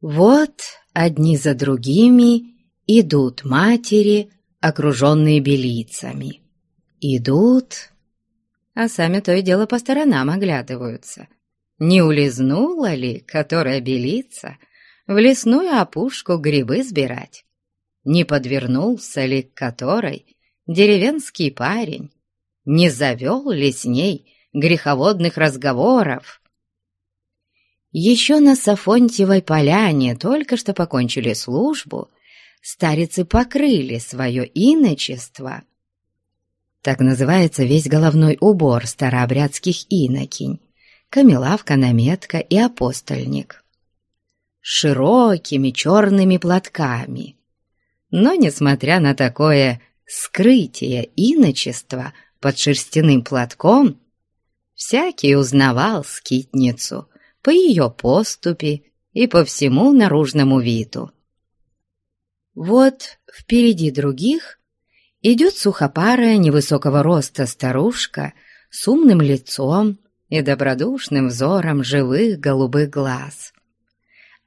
Вот одни за другими идут матери, окруженные белицами. Идут, а сами то и дело по сторонам оглядываются. Не улизнула ли, которая белица, в лесную опушку грибы сбирать. Не подвернулся ли к которой деревенский парень, не завел ли с ней греховодных разговоров? Еще на Сафонтьевой поляне только что покончили службу, старицы покрыли свое иночество. Так называется весь головной убор старообрядских инокинь, камелавка, наметка и апостольник широкими черными платками. Но, несмотря на такое скрытие иночества под шерстяным платком, всякий узнавал скитницу по ее поступе и по всему наружному виду. Вот впереди других идет сухопарая невысокого роста старушка с умным лицом и добродушным взором живых голубых глаз.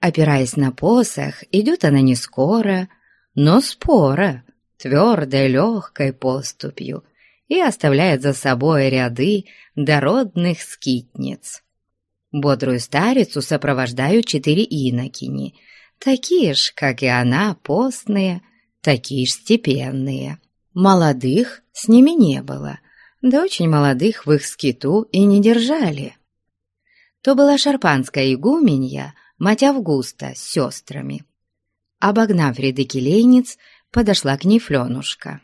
Опираясь на посох, идет она не скоро, но споро, твердой, легкой поступью, и оставляет за собой ряды дородных скитниц. Бодрую старицу сопровождают четыре инокини, такие ж, как и она, постные, такие ж степенные. Молодых с ними не было, да очень молодых в их скиту и не держали. То была шарпанская игуменья, мать Августа с сестрами. Обогнав ряды келейниц, подошла к ней Фленушка.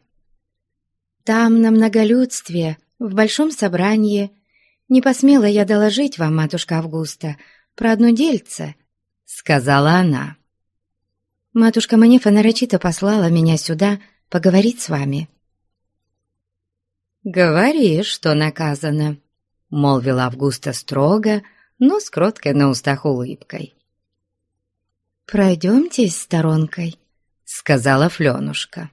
«Там, на многолюдстве, в большом собрании, не посмела я доложить вам, матушка Августа, про одно дельце», — сказала она. «Матушка Манефа нарочито послала меня сюда поговорить с вами». «Говори, что наказано», — молвила Августа строго, но с кроткой на устах улыбкой. «Пройдемтесь сторонкой», — сказала Фленушка.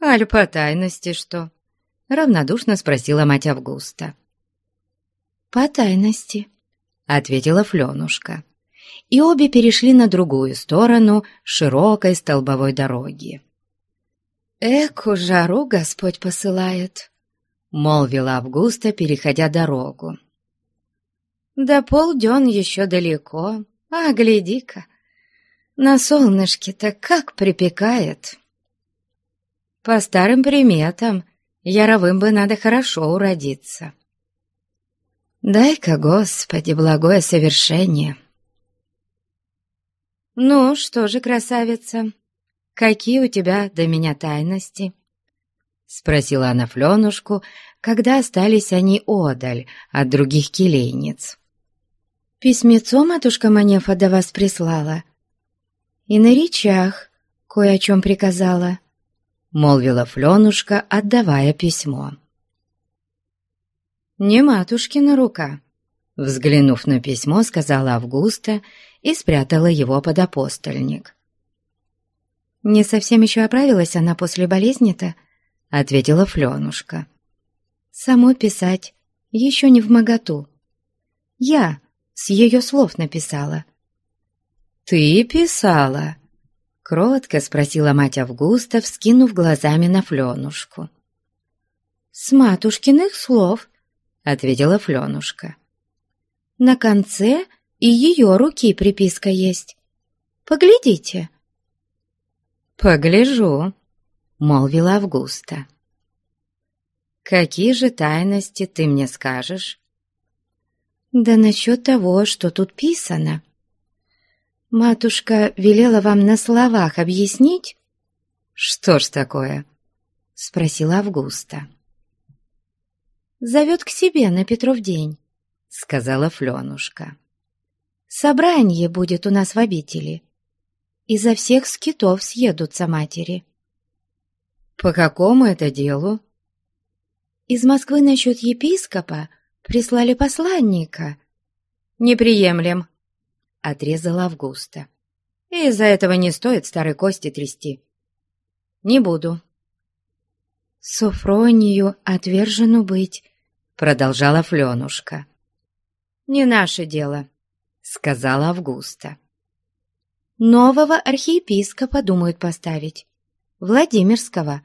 «Аль по тайности что?» — равнодушно спросила мать Августа. «По тайности», — ответила Фленушка. и обе перешли на другую сторону широкой столбовой дороги. «Эку жару Господь посылает», — молвила Августа, переходя дорогу. «Да полден еще далеко, а гляди-ка, на солнышке-то как припекает!» «По старым приметам, яровым бы надо хорошо уродиться». «Дай-ка, Господи, благое совершение!» «Ну, что же, красавица, какие у тебя до меня тайности?» Спросила она Фленушку, когда остались они одаль от других келейниц. «Письмецо матушка Манефа до вас прислала, и на речах кое о чем приказала», — молвила Фленушка, отдавая письмо. «Не матушкина рука», — взглянув на письмо, сказала Августа и спрятала его под апостольник. «Не совсем еще оправилась она после болезни-то», — ответила Фленушка. «Само писать еще не в моготу. Я с ее слов написала». «Ты писала?» — кротко спросила мать Августа, вскинув глазами на Фленушку. «С матушкиных слов», — ответила Фленушка. «На конце и ее руки приписка есть. Поглядите». «Погляжу», — молвила Августа. «Какие же тайности ты мне скажешь?» «Да насчет того, что тут писано. Матушка велела вам на словах объяснить?» «Что ж такое?» — спросила Августа. «Зовет к себе на Петров день», — сказала Фленушка. Собрание будет у нас в обители. Изо всех скитов съедутся матери. По какому это делу? Из Москвы насчет епископа прислали посланника. Не приемлем, отрезала Августа. Из-за этого не стоит старой кости трясти. Не буду. Софронию отвержену быть, продолжала Фленушка. Не наше дело, сказала Августа. «Нового архиепископа думают поставить, Владимирского»,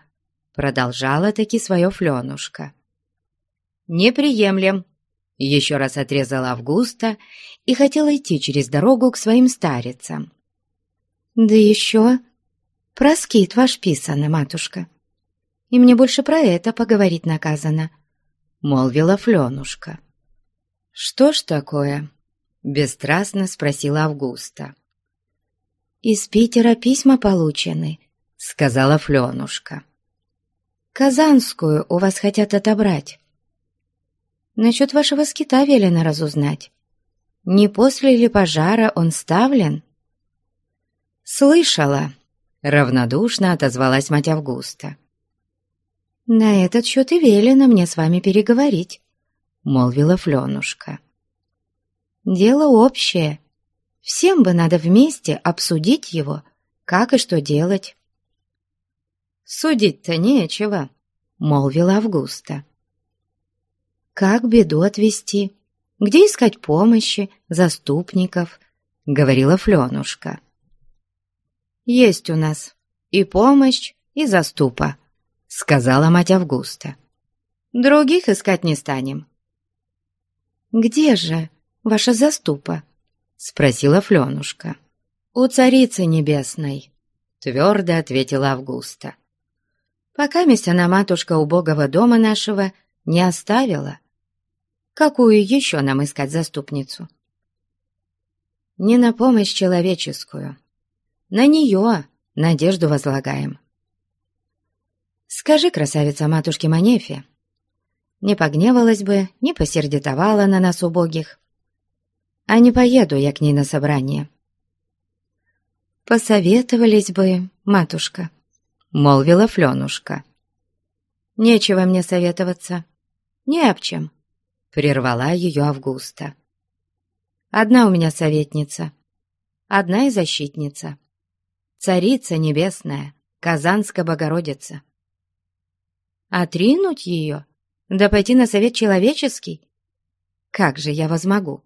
продолжала таки свое Фленушка. «Не приемлем», — еще раз отрезала Августа и хотела идти через дорогу к своим старицам. «Да еще про скит ваш писано, матушка, и мне больше про это поговорить наказано», — молвила Фленушка. «Что ж такое?» Бесстрастно спросила Августа. «Из Питера письма получены», — сказала Фленушка. «Казанскую у вас хотят отобрать. Насчет вашего скита велено разузнать. Не после ли пожара он ставлен?» «Слышала», — равнодушно отозвалась мать Августа. «На этот счет и велено мне с вами переговорить», — молвила Фленушка. Дело общее. Всем бы надо вместе обсудить его, как и что делать. «Судить-то нечего», — молвила Августа. «Как беду отвести? Где искать помощи, заступников?» — говорила Фленушка. «Есть у нас и помощь, и заступа», — сказала мать Августа. «Других искать не станем». «Где же?» ваша заступа?» — спросила Фленушка. «У царицы небесной», — твердо ответила Августа. «Пока месть она матушка убогого дома нашего не оставила. Какую еще нам искать заступницу?» «Не на помощь человеческую. На нее надежду возлагаем». «Скажи, красавица матушки Манефе, не погневалась бы, не посердитовала на нас убогих, а не поеду я к ней на собрание». «Посоветовались бы, матушка», — молвила Фленушка. «Нечего мне советоваться. Не об чем», — прервала ее Августа. «Одна у меня советница, одна и защитница. Царица небесная, Казанская Богородица. Отринуть ее, да пойти на совет человеческий? Как же я возмогу?»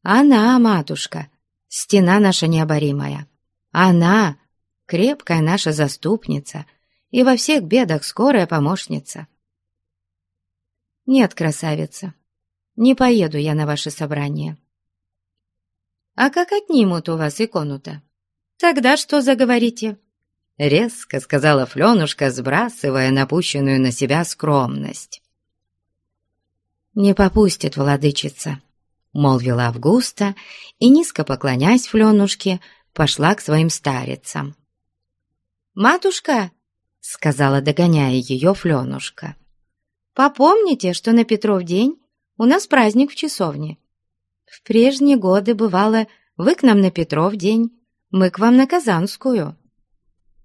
Она, матушка, стена наша необоримая. Она — крепкая наша заступница и во всех бедах скорая помощница. Нет, красавица, не поеду я на ваше собрание. А как отнимут у вас икону-то? Тогда что заговорите? Резко сказала Фленушка, сбрасывая напущенную на себя скромность. «Не попустит владычица», — молвила Августа, и, низко поклонясь Фленушке, пошла к своим старицам. «Матушка», — сказала, догоняя ее Фленушка, — «попомните, что на Петров день у нас праздник в часовне. В прежние годы, бывало, вы к нам на Петров день, мы к вам на Казанскую».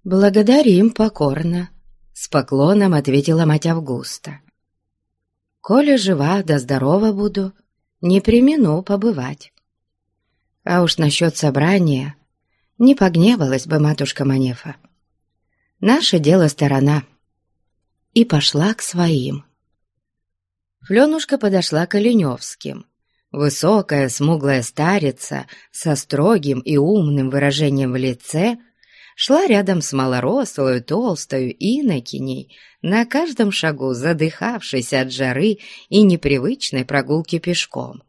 «Благодарим покорно», — с поклоном ответила мать Августа. «Коли жива да здорова буду, не примену побывать. А уж насчет собрания не погневалась бы матушка Манефа. Наше дело сторона». И пошла к своим. Фленушка подошла к Оленевским. Высокая, смуглая старица со строгим и умным выражением в лице — шла рядом с малорослую, толстою инокиней, на каждом шагу задыхавшейся от жары и непривычной прогулки пешком.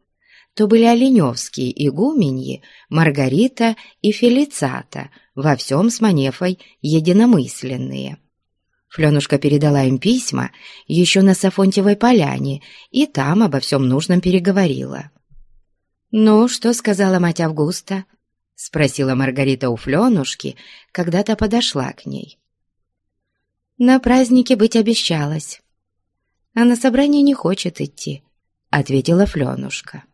То были оленевские игуменьи, Маргарита и Фелицата, во всем с Манефой единомысленные. Фленушка передала им письма еще на Сафонтьевой поляне, и там обо всем нужном переговорила. «Ну, что сказала мать Августа?» — спросила Маргарита у Фленушки, когда-то подошла к ней. «На празднике быть обещалась, а на собрание не хочет идти», — ответила Фленушка.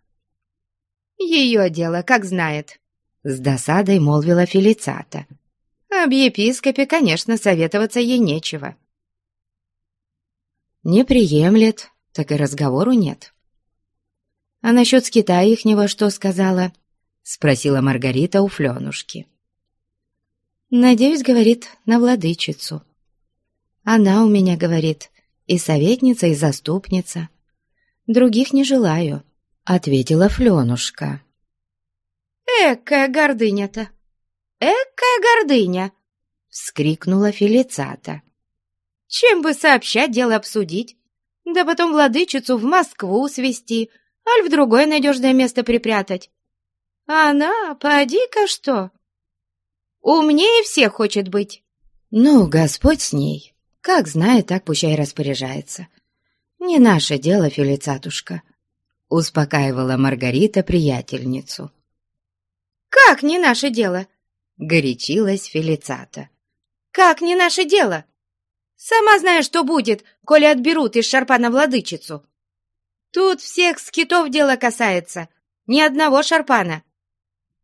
«Ее дело, как знает», — с досадой молвила Фелицата. «Об епископе, конечно, советоваться ей нечего». «Не приемлет, так и разговору нет». «А насчет скита ихнего что сказала?» — спросила Маргарита у Фленушки. «Надеюсь, — говорит, — на владычицу. Она у меня, — говорит, — и советница, и заступница. Других не желаю», — ответила Фленушка. «Экая гордыня-то! Экая гордыня!» — вскрикнула Фелицата. «Чем бы сообщать, дело обсудить, да потом владычицу в Москву свести, аль в другое надежное место припрятать. Она, поди-ка что, умнее всех хочет быть. Ну, Господь с ней. Как знает, так пущай распоряжается. Не наше дело, Фелицатушка, успокаивала Маргарита приятельницу. Как не наше дело? Горячилась Фелицата. Как не наше дело? Сама знаешь, что будет, коли отберут из шарпана владычицу. Тут всех скитов дело касается, ни одного шарпана.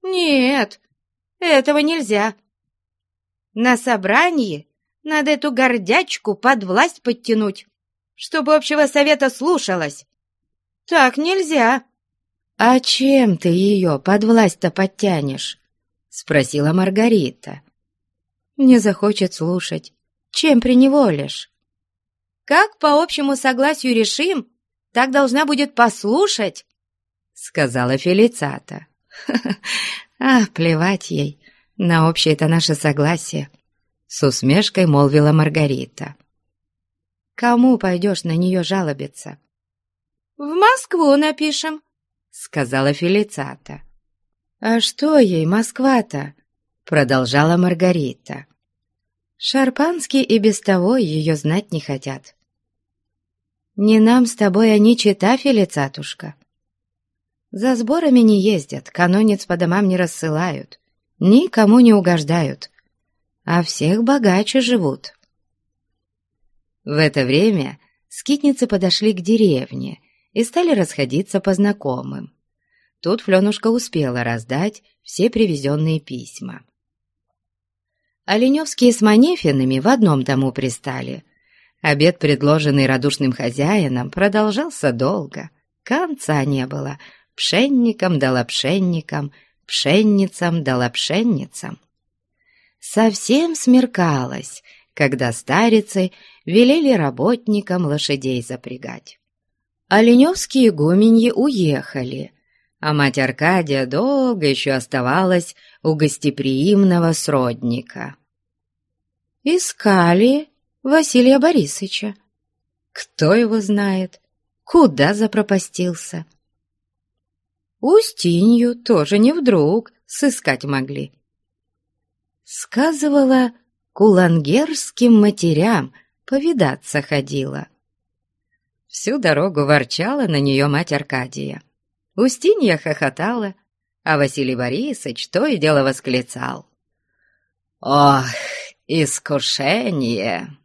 Нет, этого нельзя. На собрании надо эту гордячку под власть подтянуть, чтобы общего совета слушалась. Так нельзя. «А чем ты ее под власть-то подтянешь?» — спросила Маргарита. «Не захочет слушать. Чем приневолишь?» «Как по общему согласию решим, так должна будет послушать», — сказала Фелицата. «А, плевать ей на общее-то наше согласие», — с усмешкой молвила Маргарита. «Кому пойдешь на нее жалобиться?» «В Москву напишем», — сказала Фелицата. «А что ей Москва-то?» — продолжала Маргарита. «Шарпанские и без того ее знать не хотят». «Не нам с тобой они чита, Фелицатушка. За сборами не ездят, канонец по домам не рассылают, никому не угождают, а всех богаче живут. В это время скитницы подошли к деревне и стали расходиться по знакомым. Тут Фленушка успела раздать все привезенные письма. Оленевские с Манефинами в одном дому пристали. Обед, предложенный радушным хозяином, продолжался долго. Конца не было, пшенникам дала пшенникам, пшенницам дала пшенницам. Совсем смеркалось, когда старицы велели работникам лошадей запрягать. Оленевские гуменьи уехали, а мать Аркадия долго еще оставалась у гостеприимного сродника. Искали Василия Борисовича. Кто его знает, куда запропастился. Устинью тоже не вдруг сыскать могли. Сказывала, кулангерским матерям повидаться ходила. Всю дорогу ворчала на нее мать Аркадия. Устинья хохотала, а Василий Борисович то и дело восклицал. «Ох, искушение!»